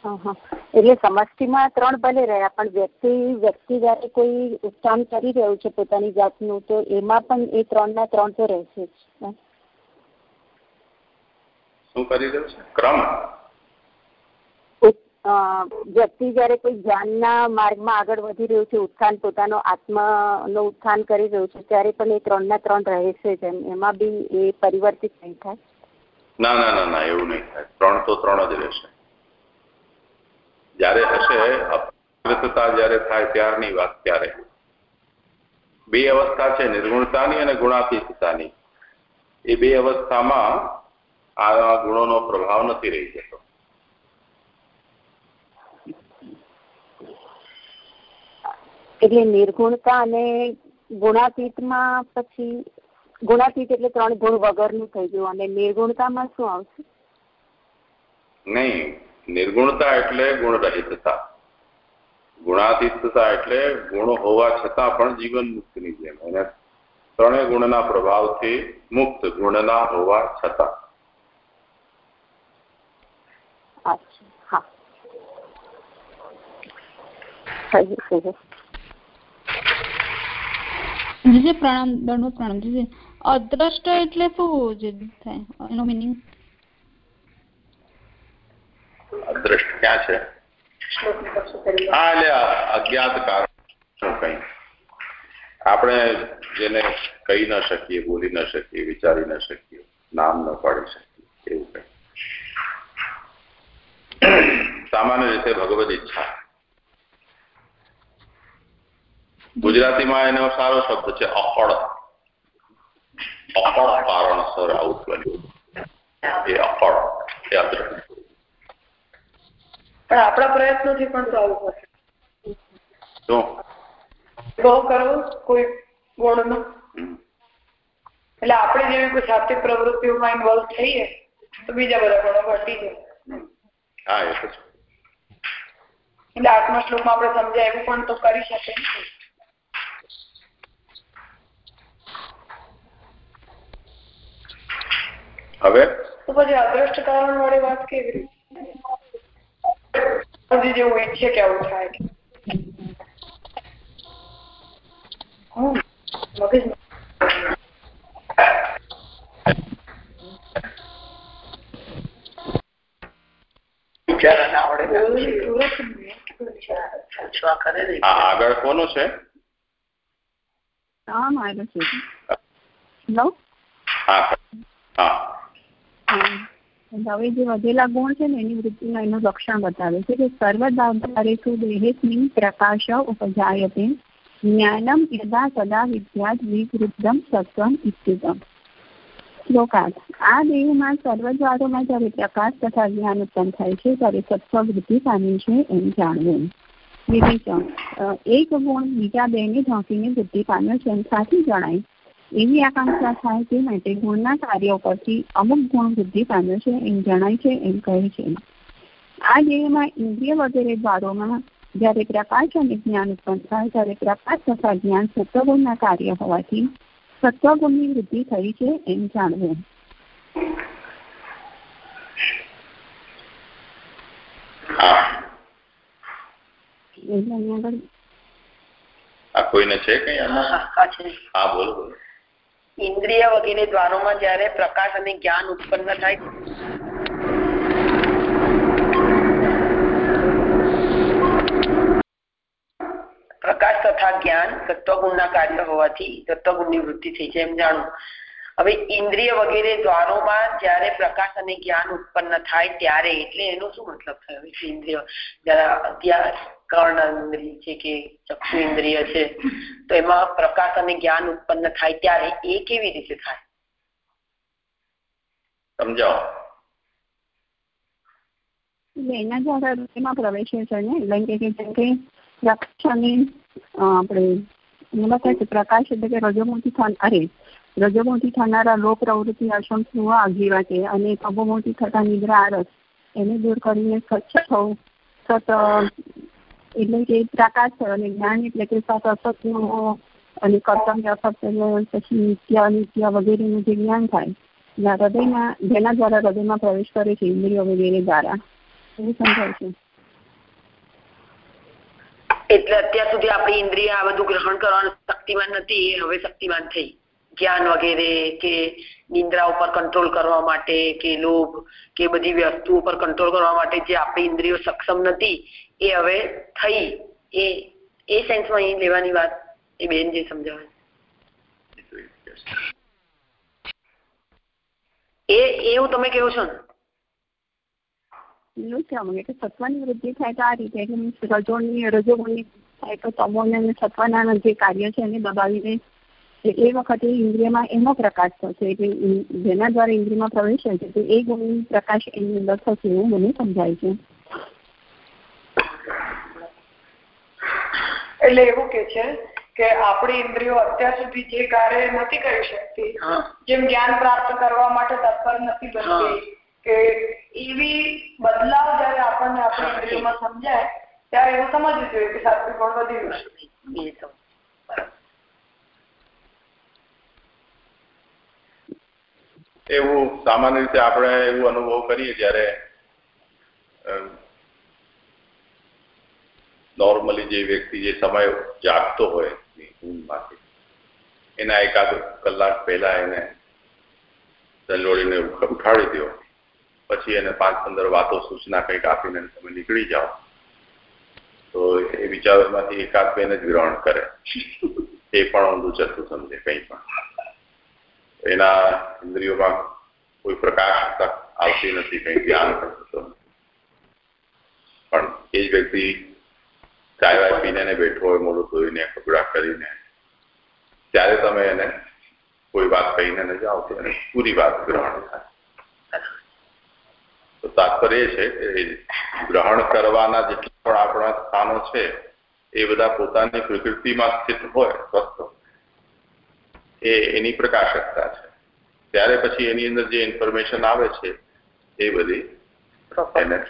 એટલે સમષ્ટિમાં ત્રણ ભલે રહ્યા પણ વ્યક્તિ વ્યક્તિ જયારે કોઈ ઉત્થાન કરી રહ્યું છે પોતાની જાતનું તો એમાં પણ એ ત્રણ ના ત્રણ તો રહેશે. શું કરી રહ્યું છે? ક્રમ? વ્યક્તિ જયારે કોઈ જ્ઞાનના માર્ગમાં આગળ વધી રહ્યું છે ઉત્થાન પોતાનો આત્માનો ઉત્થાન કરી રહ્યું છે ત્યારે પણ એ ત્રણ ના ત્રણ રહેશે જ જેમ એમાં બી એ પરિવર્તિત નહીં થાય. ના ના ના ના એવું નહીં થાય. ત્રણ તો ત્રણ જ રહેશે. જયારે હશે અપવિત્રતા જયારે થાય ત્યારની વાત ત્યારે બે અવસ્થા છે નિર્ગુણતાની અને ગુણાતીતતાની. એ બે અવસ્થામાં આ ગુણોનો પ્રભાવ નથી રહી જતો. એટલે નિર્ગુણતા અને ગુણાતીતમાં પછી ગુણાતીત એટલે ત્રણ ગુણ વગરનું થઈ ગયું. અને નિર્ગુણતામાં શું આવશે? નહીં. નિર્ગુણતા એટલે ગુણ રહિતતા ગુણાતીતતા એટલે ગુણ હોવા છતાં પણ જીવન મુક્તની જેમ. અને ત્રણેય ગુણના પ્રભાવથી મુક્ત ગુણના હોવા છતાં. અચ્છા હા. જીજે પ્રણામ દંડવત પ્રણામ જીજે અદ્રષ્ટ એટલે શું જે થાય? એનો મિનિંગ અદ્રષ્ટ ક્યાં છે? હા એટલે અજ્ઞાત કારણ કઈ. આપણે જેને કહી ન શકીએ, બોલી ન શકીએ, વિચારી ન શકીએ, નામ ન પાડી શકીએ, એવું કઈ. સામાન્ય રીતે ભગવદ ઈચ્છા. ગુજરાતીમાં એનો સારો શબ્દ છે અફળ અફળ કારણસર આવું બન્યું. એ અફળ યાદ રાખે પણ આપણા પ્રયત્નોથી પણ તો આવું થશે શું ઉદ્ભવ કરવો કોઈ ગુણનો? એટલે આપણે જેવી કોઈ સાત્વિક પ્રવૃત્તિઓમાં ઇન્વોલ્વ થઈએ તો બીજા બધા ગુણો ઘટી જાય. હા એ તો છે. એટલે આત્મા શ્લોકમાં આપણે સમજાય એવું પણ તો કરી શકે. ને. હવે? તો પછી અદ્રષ્ટ કારણ વાળી વાત કેવી રીતે? હજી જેવું ઈચ્છે કે આવું થાય. આ આગળ કોનું છે? હા મારું છે. હા હા. હા. હવે જે વધેલા ગુણ છે ને, એની વૃત્તિનું એનું લક્ષણ બતાવે છે કે સર્વદાધારેષુ દેહેસ્મિન પ્રકાશ ઉપજાયતે જ્ઞાનમ યદા સદા વિદ્યાત વિવૃદ્ધમ સત્વમ ઇત્યુતમ. શ્લોકાર્થ. આ દેહમાં સર્વદ્વારોમાં જ્યારે પ્રકાશ તથા જ્ઞાન ઉત્પન્ન થાય છે, ત્યારે સત્વ વૃદ્ધિ પામે છે એમ જાણવું. વિવેચન એક ગુણ બીજા બેને ઢાંકીને વૃદ્ધિ પામ્યો છે એમ સાથે જણાય. એવી આકાંક્ષા થાય તે માટે ગુણના કાર્યો પરથી અમુક ગુણ વૃદ્ધિ પામ્યો છે એમ જણાય છે એમ કહે છે આ દેહમાં ઇન્દ્રિય વગેરે દ્વારોમાં જ્યારે પ્રકાશ અને જ્ઞાન ઉત્પન્ન થાય ત્યારે પ્રકાશ તથા જ્ઞાન સત્વગુણના કાર્ય હોવાથી સત્વગુણની વૃદ્ધિ થઈ છે એમ જાણવું હા એટલે અહીંયા આગળ આ કોઈને છે કઈ આમાં? હા, હા, છે. હા બોલો બોલો ઇન્દ્રિય વગેરે દ્વારોમાં જ્યારે પ્રકાશ અને જ્ઞાન ઉત્પન્ન થાય. પ્રકાશ તથા જ્ઞાન તત્વગુણના કાર્ય હોવાથી તત્વગુણની વૃદ્ધિ થઈ છે. એમ જાણવું હવે ઇન્દ્રિય વગેરે દ્વારોમાં જ્યારે પ્રકાશ અને જ્ઞાન ઉત્પન્ન થાય ત્યારે એટલે એનો શું મતલબ થયો? કે ઇન્દ્રિય. જ્યારે ત્યાં કર્ણ ઇન્દ્રિય છે કે ચક્ષુ ઇન્દ્રિય છે તો એમાં પ્રકાશ અને જ્ઞાન ઉત્પન્ન થાય ત્યારે એ કેવી રીતે થાય? સમજાવો. એટલે એના દ્વારા હૃદયમાં પ્રવેશે છે ને? એટલે કે કે જેમ કે પ્રકાશ અને અ, આપણે એમાં બતાવે છે પ્રકાશ એટલે કે રજોમોથી થન અરે રજોમોથી થનારા લોક પ્રવૃત્તિ અસંખ્ય આગેવા છે અને તમોમોથી થતા નિદ્રા આરસ એને દૂર કરીને સ્વચ્છ થવું, સત, એટલે કે પ્રકાશ અને જ્ઞાન એટલે કે સત અસત્યનો અને કર્તવ્ય અસત્ય પછી નિત્ય, અનિત્ય વગેરેનું જે જ્ઞાન થાય હૃદયમાં, જેના દ્વારા હૃદયમાં પ્રવેશ કરે છે, ઇન્દ્રિયો વગેરે દ્વારા. એવું સમજાય છે? એટલે અત્યાર સુધી આપણી ઇન્દ્રિય આ બધું ગ્રહણ કરવાનું શક્તિમાન નથી, એ હવે શક્તિમાન થઈ. જ્ઞાન વગેરે કે નિંદ્રા ઉપર કંટ્રોલ કરવા માટે કે લોભ કે બધી વસ્તુ ઉપર કંટ્રોલ કરવા માટે જે આપણી ઇન્દ્રિયો સક્ષમ નથી, એ હવે થઈ. એ એ સેન્સમાં અહીં લેવાની વાત એ બેન જે સમજાવે. એ, એવું તમે કહો છો ને? એવું છે અમને કે સત્વની વૃદ્ધિ થાય તો આ રીતે એટલે રજોની રજોગુણની થાય તો તમોને અને જે કાર્ય છે એને દબાવીને એ વખતે ઇન્દ્રિયમાં એનો પ્રકાશ થશે. એટલે જેના દ્વારા ઇન્દ્રિયમાં થાય છે તો એ ગુણની પ્રકાશ એની અંદર થશે એવું મને સમજાય છે. એટલે એવું કે છે કે આપણી ઇન્દ્રિયો અત્યાર સુધી જે કાર્ય નથી કરી શકતી જેમ જ્ઞાન પ્રાપ્ત કરવા માટે તત્પર નથી બનતી કે એવી બદલાવ જયારે આપણને આપણી ઇન્દ્રિયોમાં સમજાય ત્યારે એવું સમજવું જોઈએ કે સાત્વિક ગુણ વધી ગયું છે. એ તો બરાબર. એવું સામાન્ય રીતે આપણે એવું અનુભવ કરીએ જ્યારે નોર્મલી જે વ્યક્તિ જે સમય જાગતો હોય ઊંઘમાંથી, એના એકાદ કલાક પહેલા એને દંડોળીને ઉઠ- ઉઠાડી દો, પછી એને પાંચ પંદર વાતો સૂચના કંઈક આપીને તમે નીકળી જાઓ, તો એ વિચારોમાંથી એકાદ બેને જ ગ્રહણ કરે. એ પણ ઊંધું ચતું સમજે કંઈ પણ. એના ઇન્દ્રિયોમાં કોઈ પ્રકાશ આવતી નથી, કંઈ પણ થતું પણ એ જ વ્યક્તિ ચાય વાય પીને બેઠો હોય મોડું ધોઈને, કપડા કરીને ત્યારે તમે એને કોઈ વાત કહીને ન જાઓ તો એને પૂરી વાત ગ્રહણ થાય. તો તાત્પર્ય છે કે ગ્રહણ કરવાના જેટલા પણ આપણા સ્થાનો છે, એ બધા પોતાની પ્રકૃતિમાં સ્થિત હોય, સ્વસ્થ એ એની પ્રકાશકતા છે. ત્યારે પછી એની અંદર જે ઇન્ફોર્મેશન આવે છે એ બધી એને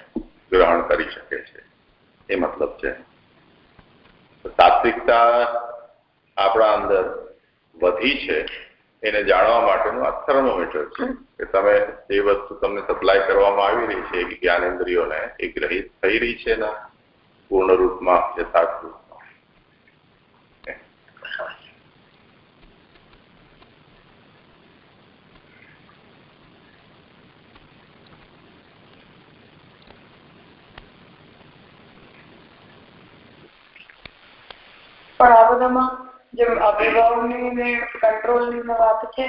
ગ્રહણ કરી શકે છે. એ મતલબ છે. તાત્વિકતા આપણા અંદર વધી છે. એને જાણવા માટેનું આ થર્મોમીટર છે. કે તમે જે વસ્તુ તમને સપ્લાય કરવામાં આવી રહી છે એ જ્ઞાનેન્દ્રિયોને એ ગ્રહિત થઈ રહી છે એના પૂર્ણ રૂપમાં યથાર્થ રૂપમાં પણ આ બધામાં જેમ અભિભાવની ને કંટ્રોલની વાત છે,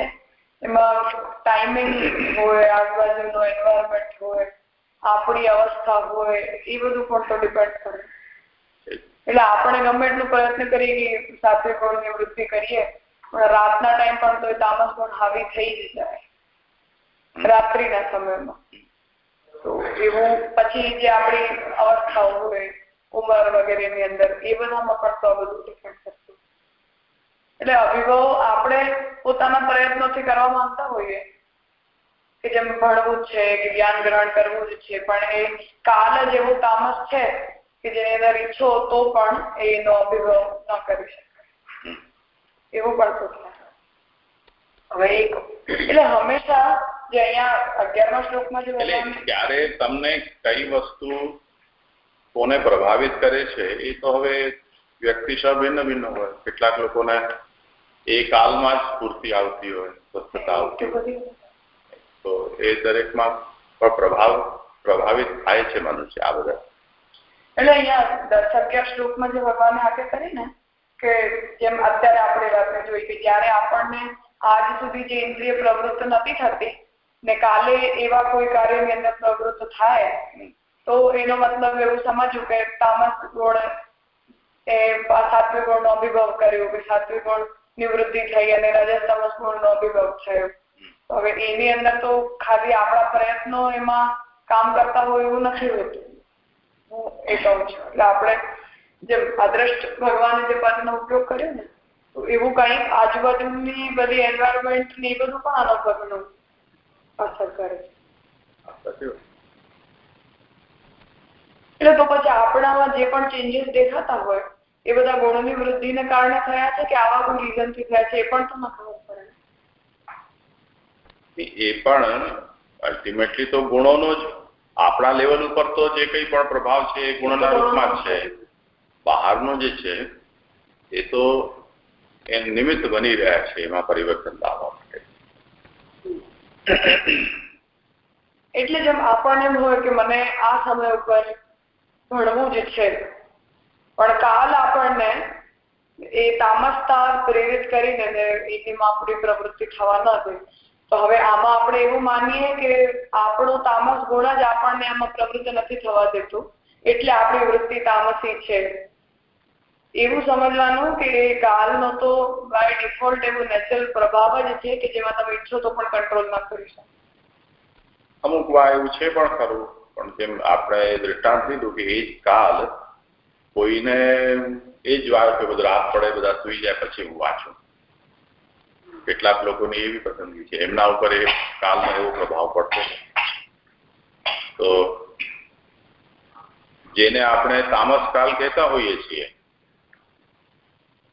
એમાં ટાઈમિંગ હોય, આજુબાજુનો એન્વાયરમેન્ટ હોય, આપણી અવસ્થા હોય, એ બધું પણ તો ડિપેન્ડ કરે. એટલે આપણે ગમે એટલું પ્રયત્ન કરીએ કે સાત્વિક ગુણની વૃદ્ધિ કરીએ, પણ રાતના ટાઈમ પણ તો તામસ ગુણ હાવી થઈ જ જાય. રાત્રિના સમયમાં. તો એવું પછી જે આપણી અવસ્થાઓ હોય ઉંમર વગેરેની અંદર એ બધામાં પણ તો બધું ડિપેન્ડ એટલે અભિભાવ આપણે પોતાના પ્રયત્નોથી કરવા માંગતા હોઈએ. કે જેમ ભણવું છે કે જ્ઞાન ગ્રહણ કરવું જ છે પણ એ કાલ જ એવો તામસ છે કે જેની અંદર ઈચ્છો તો પણ એનો અભિભાવ ન કરી શકાય. એવું પણ તો હવે એક એટલે હંમેશા જે અહીંયા અગિયારમા શ્લોકમાં જે ત્યારે તમને કઈ વસ્તુ કોને પ્રભાવિત કરે છે, એ તો હવે વ્યક્તિશ ભિન્ન ભિન્ન હોય. કેટલાક લોકોને એ કાલમાં જ સ્ફૂર્તિ આવતી હોય, સ્વસ્થતા આવતી તો એ દરેકમાં પણ પ્રભાવ પ્રભાવિત થાય છે મનુષ્ય આ બધા. એટલે અહીંયા દસ શ્લોકમાં જે ભગવાને આપે કરી ને, કે જેમ અત્યારે આપણે વાત જોઈ કે જ્યારે આપણને આજ સુધી જે ઇન્દ્રિય પ્રવૃત્ત નથી થતી, ને કાલે એવા કોઈ કાર્યની અંદર પ્રવૃત્ત થાય તો એનો મતલબ એવું સમજવું કે તામસ ગુણ, એ સાત્વિક ગુણનો અભિભવ કર્યો કે સાત્વિક ગુણ નિવૃત્તિ થઈ અને રજસ તમસ ગુણનો અભિભવ થયો. હવે એની અંદર તો ખાલી આપણા પ્રયત્નો એમાં કામ કરતા હોય એવું નથી હોતું. હું એ કહું છું. એટલે આપણે જેમ અદ્રષ્ટ ભગવાને જે પદનો ઉપયોગ કર્યો ને, તો એવું કંઈક આજુબાજુની બધી એન્વાયરમેન્ટ ને એ બધું પણ આનો પદનો અસર કરે છે. એટલે તો પછી આપણામાં જે પણ ચેન્જીસ દેખાતા હોય એ બધા ગુણોની વૃદ્ધિને કારણે થયા છે કે આવા કોઈ રીઝનથી થયા છે એ પણ તમને ખબર પડે? એ પણ અલ્ટિમેટલી તો ગુણોનો જ આપણા લેવલ ઉપર તો જે કંઈ પણ પ્રભાવ છે એ ગુણના રૂપમાં છે. બહારનો જે છે એ તો એ નિમિત્ત બની રહ્યા છે એમાં પરિવર્તન લાવવા માટે. એટલે જેમ આપણને એમ હોય કે મને આ સમય ઉપર ભણવું જ છે. પણ કાલ આપણને એ તામસતા પ્રેરિત કરીને એની આપણી પ્રવૃત્તિ થવા ન દે. તો હવે આમાં આપણે એવું માનીએ કે આપણો તામસ ગુણ જ આપણને આમાં પ્રવૃત્ત નથી થવા દેતું. એટલે આપણી વૃત્તિ તામસી છે. એવું સમજવાનું કે કાલનો તો બાય ડિફોલ્ટ એવું નેચરલ પ્રભાવ જ છે કે જેમાં તમે ઈચ્છો તો પણ કંટ્રોલ ના કરી શકો. અમુક વાર છે પણ ખરું. આપણે દ્રષ્ટાંત લીધું કે એ જ કાલ, કોઈને એ જ વાર કે બધું રાત પડે, બધા સુઈ જાય, પછી હું વાંચું. કેટલાક લોકોની એવી પસંદગી છે. એમના ઉપર એ કાલનો એવો પ્રભાવ પડતો તો જેને આપણે તામસ કાલ કહેતા હોઈએ છીએ,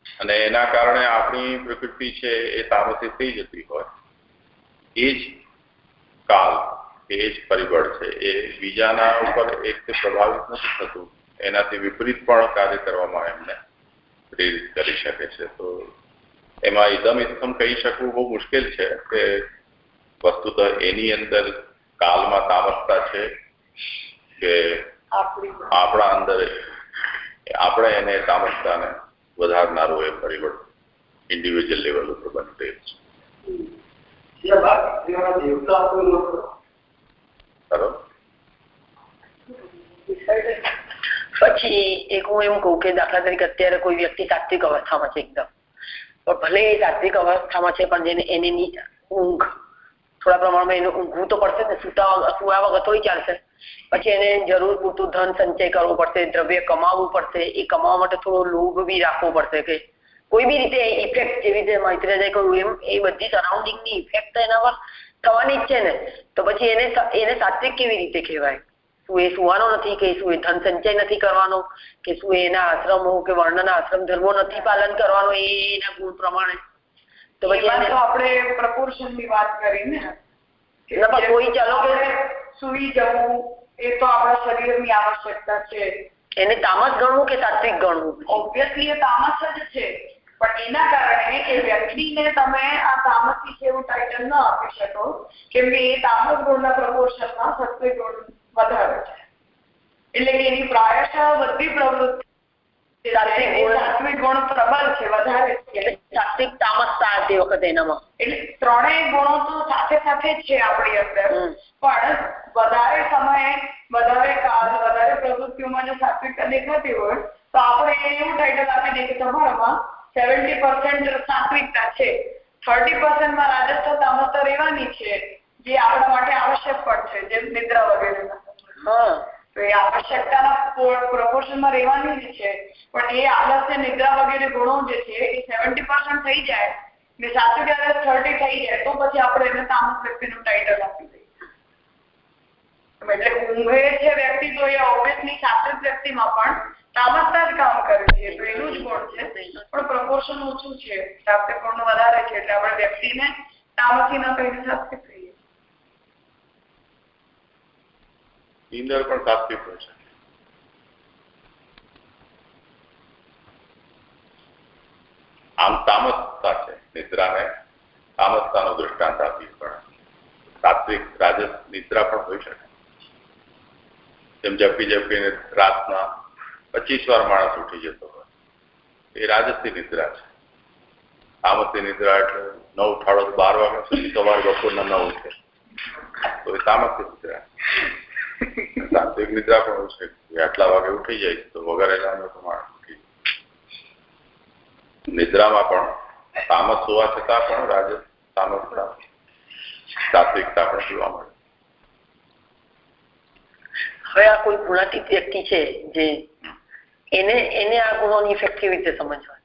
અને એના કારણે આપણી પ્રકૃતિ છે એ તામસી થઈ જતી હોય, એ જ કાલ. એ જ પરિબળ છે. એ બીજાના ઉપર એક પ્રભાવિત નથી થતું. એનાથી વિપરીત પણ કાર્ય કરવામાં એમને પ્રેરિત કરી શકે છે. તો એમાં ઇદમ ઇત્થમ કહી શકવું બહુ મુશ્કેલ છે કે વસ્તુત એની અંદર કાલમાં તામસતા છે કે આપણા અંદર આપણે એને તામસતાને વધારનારું એ પરિબળ ઇન્ડિવિજ્યુઅલ લેવલ ઉપર બનતું છે. પછી એક હું એમ કહું કે દાખલા તરીકે અત્યારે કોઈ વ્યક્તિ સાત્વિક અવસ્થામાં છે એકદમ. પણ ભલે એ તાત્વિક અવસ્થામાં છે, પણ જેને એની ઊંઘ, થોડા પ્રમાણમાં એને ઊંઘવું તો પડશે ને, સુતા સુવા વગર થોડી ચાલશે. પછી એને જરૂર પૂરતું ધન સંચય કરવો પડશે, દ્રવ્ય કમાવવું પડશે, એ કમાવા માટે થોડો લોભ બી રાખવો પડશે કે કોઈ બી રીતે ઇફેક્ટ જેવી રીતે મૈત્રેયે કહ્યું એમ, એ બધી સરાઉન્ડિંગની ઇફેક્ટ એના પર થવાની જ છે ને તો પછી એને એને સાત્વિક કેવી રીતે કહેવાય? શું એ સુવાનો નથી કે શું એ ધન સંચય નથી કરવાનો? કે શું એના આશ્રમો કે વર્ણના આશ્રમ ધર્મો નથી પાલન કરવાનો એના ગુણ પ્રમાણે? તો પછી આપણે પ્રપોર્શનની વાત કરી ને. કોઈ ચાલો કે સુઈ જવું એ તો આપણા શરીરની આવશ્યકતા છે. એને તામસ ગણવું કે સાત્વિક ગણવું? ઓબ્વિયસલી એ તામસ જ છે. પણ એના કારણે એ વ્યક્તિને તમે આ તામસી છે એવું ટાઇટલ ન આપી શકો કેમ કે એ તામસ ગુણના પ્રપોર્શનમાં સાત્વિક ગુણ વધારે છે. એટલે કે એની પ્રાયશ બધી પ્રવૃત્તિ સાત્વિક ગુણ. પ્રબળ છે વધારે સાત્વિક તામસતા તે વખતે એનામાં. એટલે ત્રણેય ગુણો તો સાથે સાથે જ છે આપણી અંદર. પણ વધારે સમયે વધારે કાળ વધારે પ્રવૃત્તિઓમાં જો સાત્વિકતા દેખાતી હોય તો આપણે એવું ટાઇટલ આપી દઈએ કે તમારામાં સેવન્ટી પર્સન્ટ સાત્વિકતા છે. થર્ટી પર્સન્ટમાં રાજસ્થ તામસતા રહેવાની છે જે આપણા માટે આવશ્યક પણ છે જેમ નિદ્રા વગેરે. હા. તો એ આવશ્યકતાના પ્રપોર્શનમાં રહેવાની જ છે. પણ એ આલસ્ય નિદ્રા વગેરે ગુણો જે છે એ સેવન્ટી પર્સન્ટ થઈ જાય ને સાત્વિક થર્ટી થઈ જાય તો પછી આપણે એને તામસ વ્યક્તિનું ટાઇટલ આપી દઈએ. એટલે ઊંઘે છે વ્યક્તિ તો એ ઓબ્વિયસલી સાત્વિક વ્યક્તિમાં પણ તામસતા જ કામ કરે છે તો એનું જ ગુણ છે. પણ પ્રપોર્શન ઓછું છે સાત્વિક ગુણ વધારે છે, એટલે આપણે વ્યક્તિને તામસી ન કહીને સાત્વિક કહીએ નીંદર પણ સાત્વિક હોય છે. આમ તામસતા છે, નિદ્રાને તામસતાનો દૃષ્ટાંત આપી પણ સાત્વિક રાજસ, નિદ્રા પણ હોઈ શકે. જેમ ઝપકી ઝપકીને રાતના પચીસ વાર માણસ ઉઠી જતો હોય એ રાજસી નિદ્રા છે તામસી નિદ્રા એટલે નવ ઉઠાડો બાર વાગ્યા સુધી સવાર બપોરના ન ઉઠે તો એ તામસી નિદ્રા સાત્વિક નિદ્રા પણ હોય છે આટલા વાગે ઉઠી જાય તો વગર એલાર્મ માણસ ઉઠી નિદ્રામાં પણ તામસ હોવા છતાં પણ રાજસ તામસતા સાત્વિકતા પણ જોવા મળે હવે આ કોઈ ગુણાતીત વ્યક્તિ છે જે એને એને આ ગુણોની ઇફેક્ટ કેવી રીતે સમજવા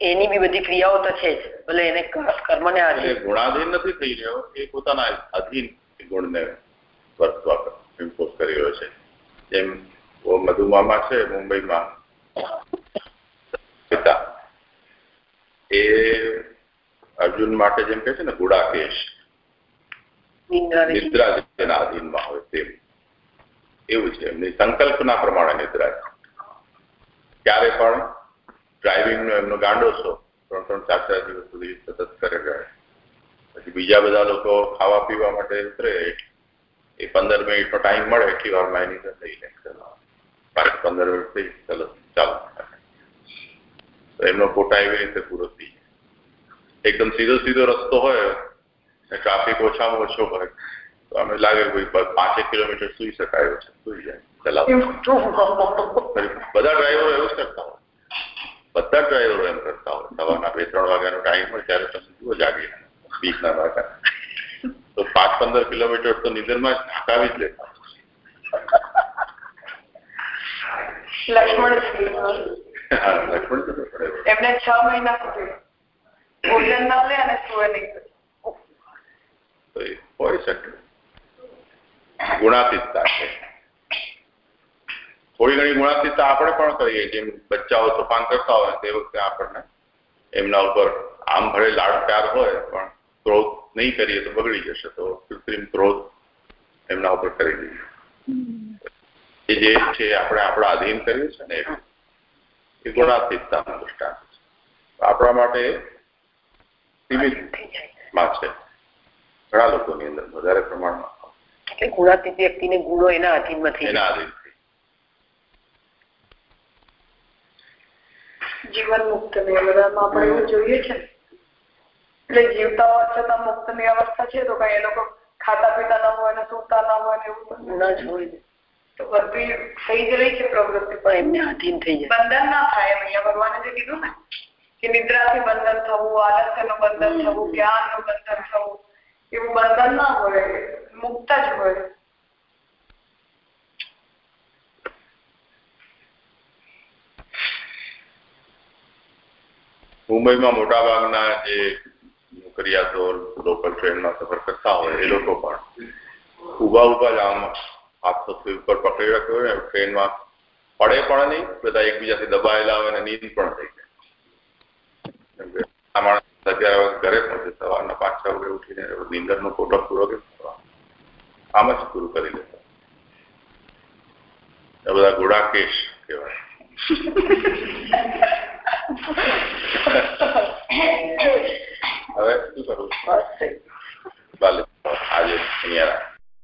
એની બી બધી ક્રિયાઓ તો છે જ. ભલે એને કર્મને આધીન ગુણાધીન નથી થઈ રહ્યો એ પોતાના અધીન ગુણને વર્તવા ઇમ્પોઝ કરી રહ્યો છે. જેમ મધુમામાં છે મુંબઈમાં. પિતા. એ અર્જુન માટે જેમ કે છે ને ગુડાકેશ. નિદ્રા જેના અધીનમાં હોય તેમ. એવું છે. એમની સંકલ્પના પ્રમાણે નિદ્રા છે ક્યારે પણ ડ્રાઇવિંગનો એમનો ગાંડો છો, ત્રણ ત્રણ, ચાર ચાર દિવસ સુધી સતત કરે જાય પછી બીજા બધા લોકો ખાવા પીવા માટે ઉતરે, એ પંદર મિનિટનો ટાઈમ મળે, એટલી વારમાં એની અંદર થઈ જાય પાંચ, પંદર મિનિટ થઈ, ચલો, ચાલો. તો એમનો કોટા એવી રીતે પૂરો થઈ જાય. એકદમ સીધો સીધો રસ્તો હોય ટ્રાફિક ઓછામાં ઓછો હોય. તો અમે લાગે ભાઈ પાંચેક કિલોમીટર સુઈ શકાય છે સુઈ જાય ચલાવો બધા ડ્રાઈવરો એવું જ કરતા હોય. બધા ડ્રાઈવરો એમ કરતા હોય. સવારના બે ત્રણ વાગ્યાનો ટાઈમ હોય ત્યારે તમે જુઓ જાગીને બીકના વાગ્યા. તો પાંચ પંદર કિલોમીટર તો નિધનમાં ઠાકાવી જ લેતા લક્ષ્મણ એમને છ મહિના સુધી. ભોજન ન લે અને સુવે નહીં. શકે. ગુણાતીતતા છે. થોડી ઘણી ગુણાતીતતા આપણે પણ કરીએ જેમ બચ્ચાઓ તોફાન કરતા હોય તે વખતે આપણને એમના ઉપર આમ ભલે લાડ પ્યાર હોય પણ ક્રોધ નહીં કરીએ તો બગડી જશે. તો કૃત્રિમ ક્રોધ એમના ઉપર કરી દઈએ. એ જે છે આપણે આપણા અધીન કરીએ છીએ ને એ ગુણાતીતતાનો દૃષ્ટાંત છે. આપણા માટે સીમિતમાં છે. ઘણા લોકોની અંદર વધારે પ્રમાણમાં. એટલે ગુણાતીત વ્યક્તિને ગુણો એના અધીનમાં થઈ એના જીવન મુક્તની અવસ્થામાં આપણે એવું જોઈએ છે એટલે જીવતા હોવા છતાં મુક્તની અવસ્થા છે તો કઈ એ લોકો ખાતા પીતા ના હોય ને સુતા ના હોય ને એવું ના ન જ હોય તો બધી થઈ જ રહી છે પ્રવૃત્તિ. પણ એમને આધીન થઈ જાય. બંધન ના થાય એમ અહીંયા ભગવાને જે કીધું ને કે નિદ્રાથી બંધન થવું આલસ્યનું બંધન થવું જ્ઞાનનું બંધન થવું એવું બંધન ના હોય. मुक्त मुंबई में मोटा भागना नौकरिया तो लोकल ट्रेन में सफ़र करता हो उबा उबा जाम हाथ तो पर पकड़ रखे हो ट्रेन में पड़े नहीं बता एक बीजा से नींद थी जाए घरे पहुँचे सवार उठी नींदर ना पूरा આમ જ પૂરું કરી લેતા. બધા ગોળાકેશ કહેવાય. હવે શું કરું? બાલે આજે અહીંયા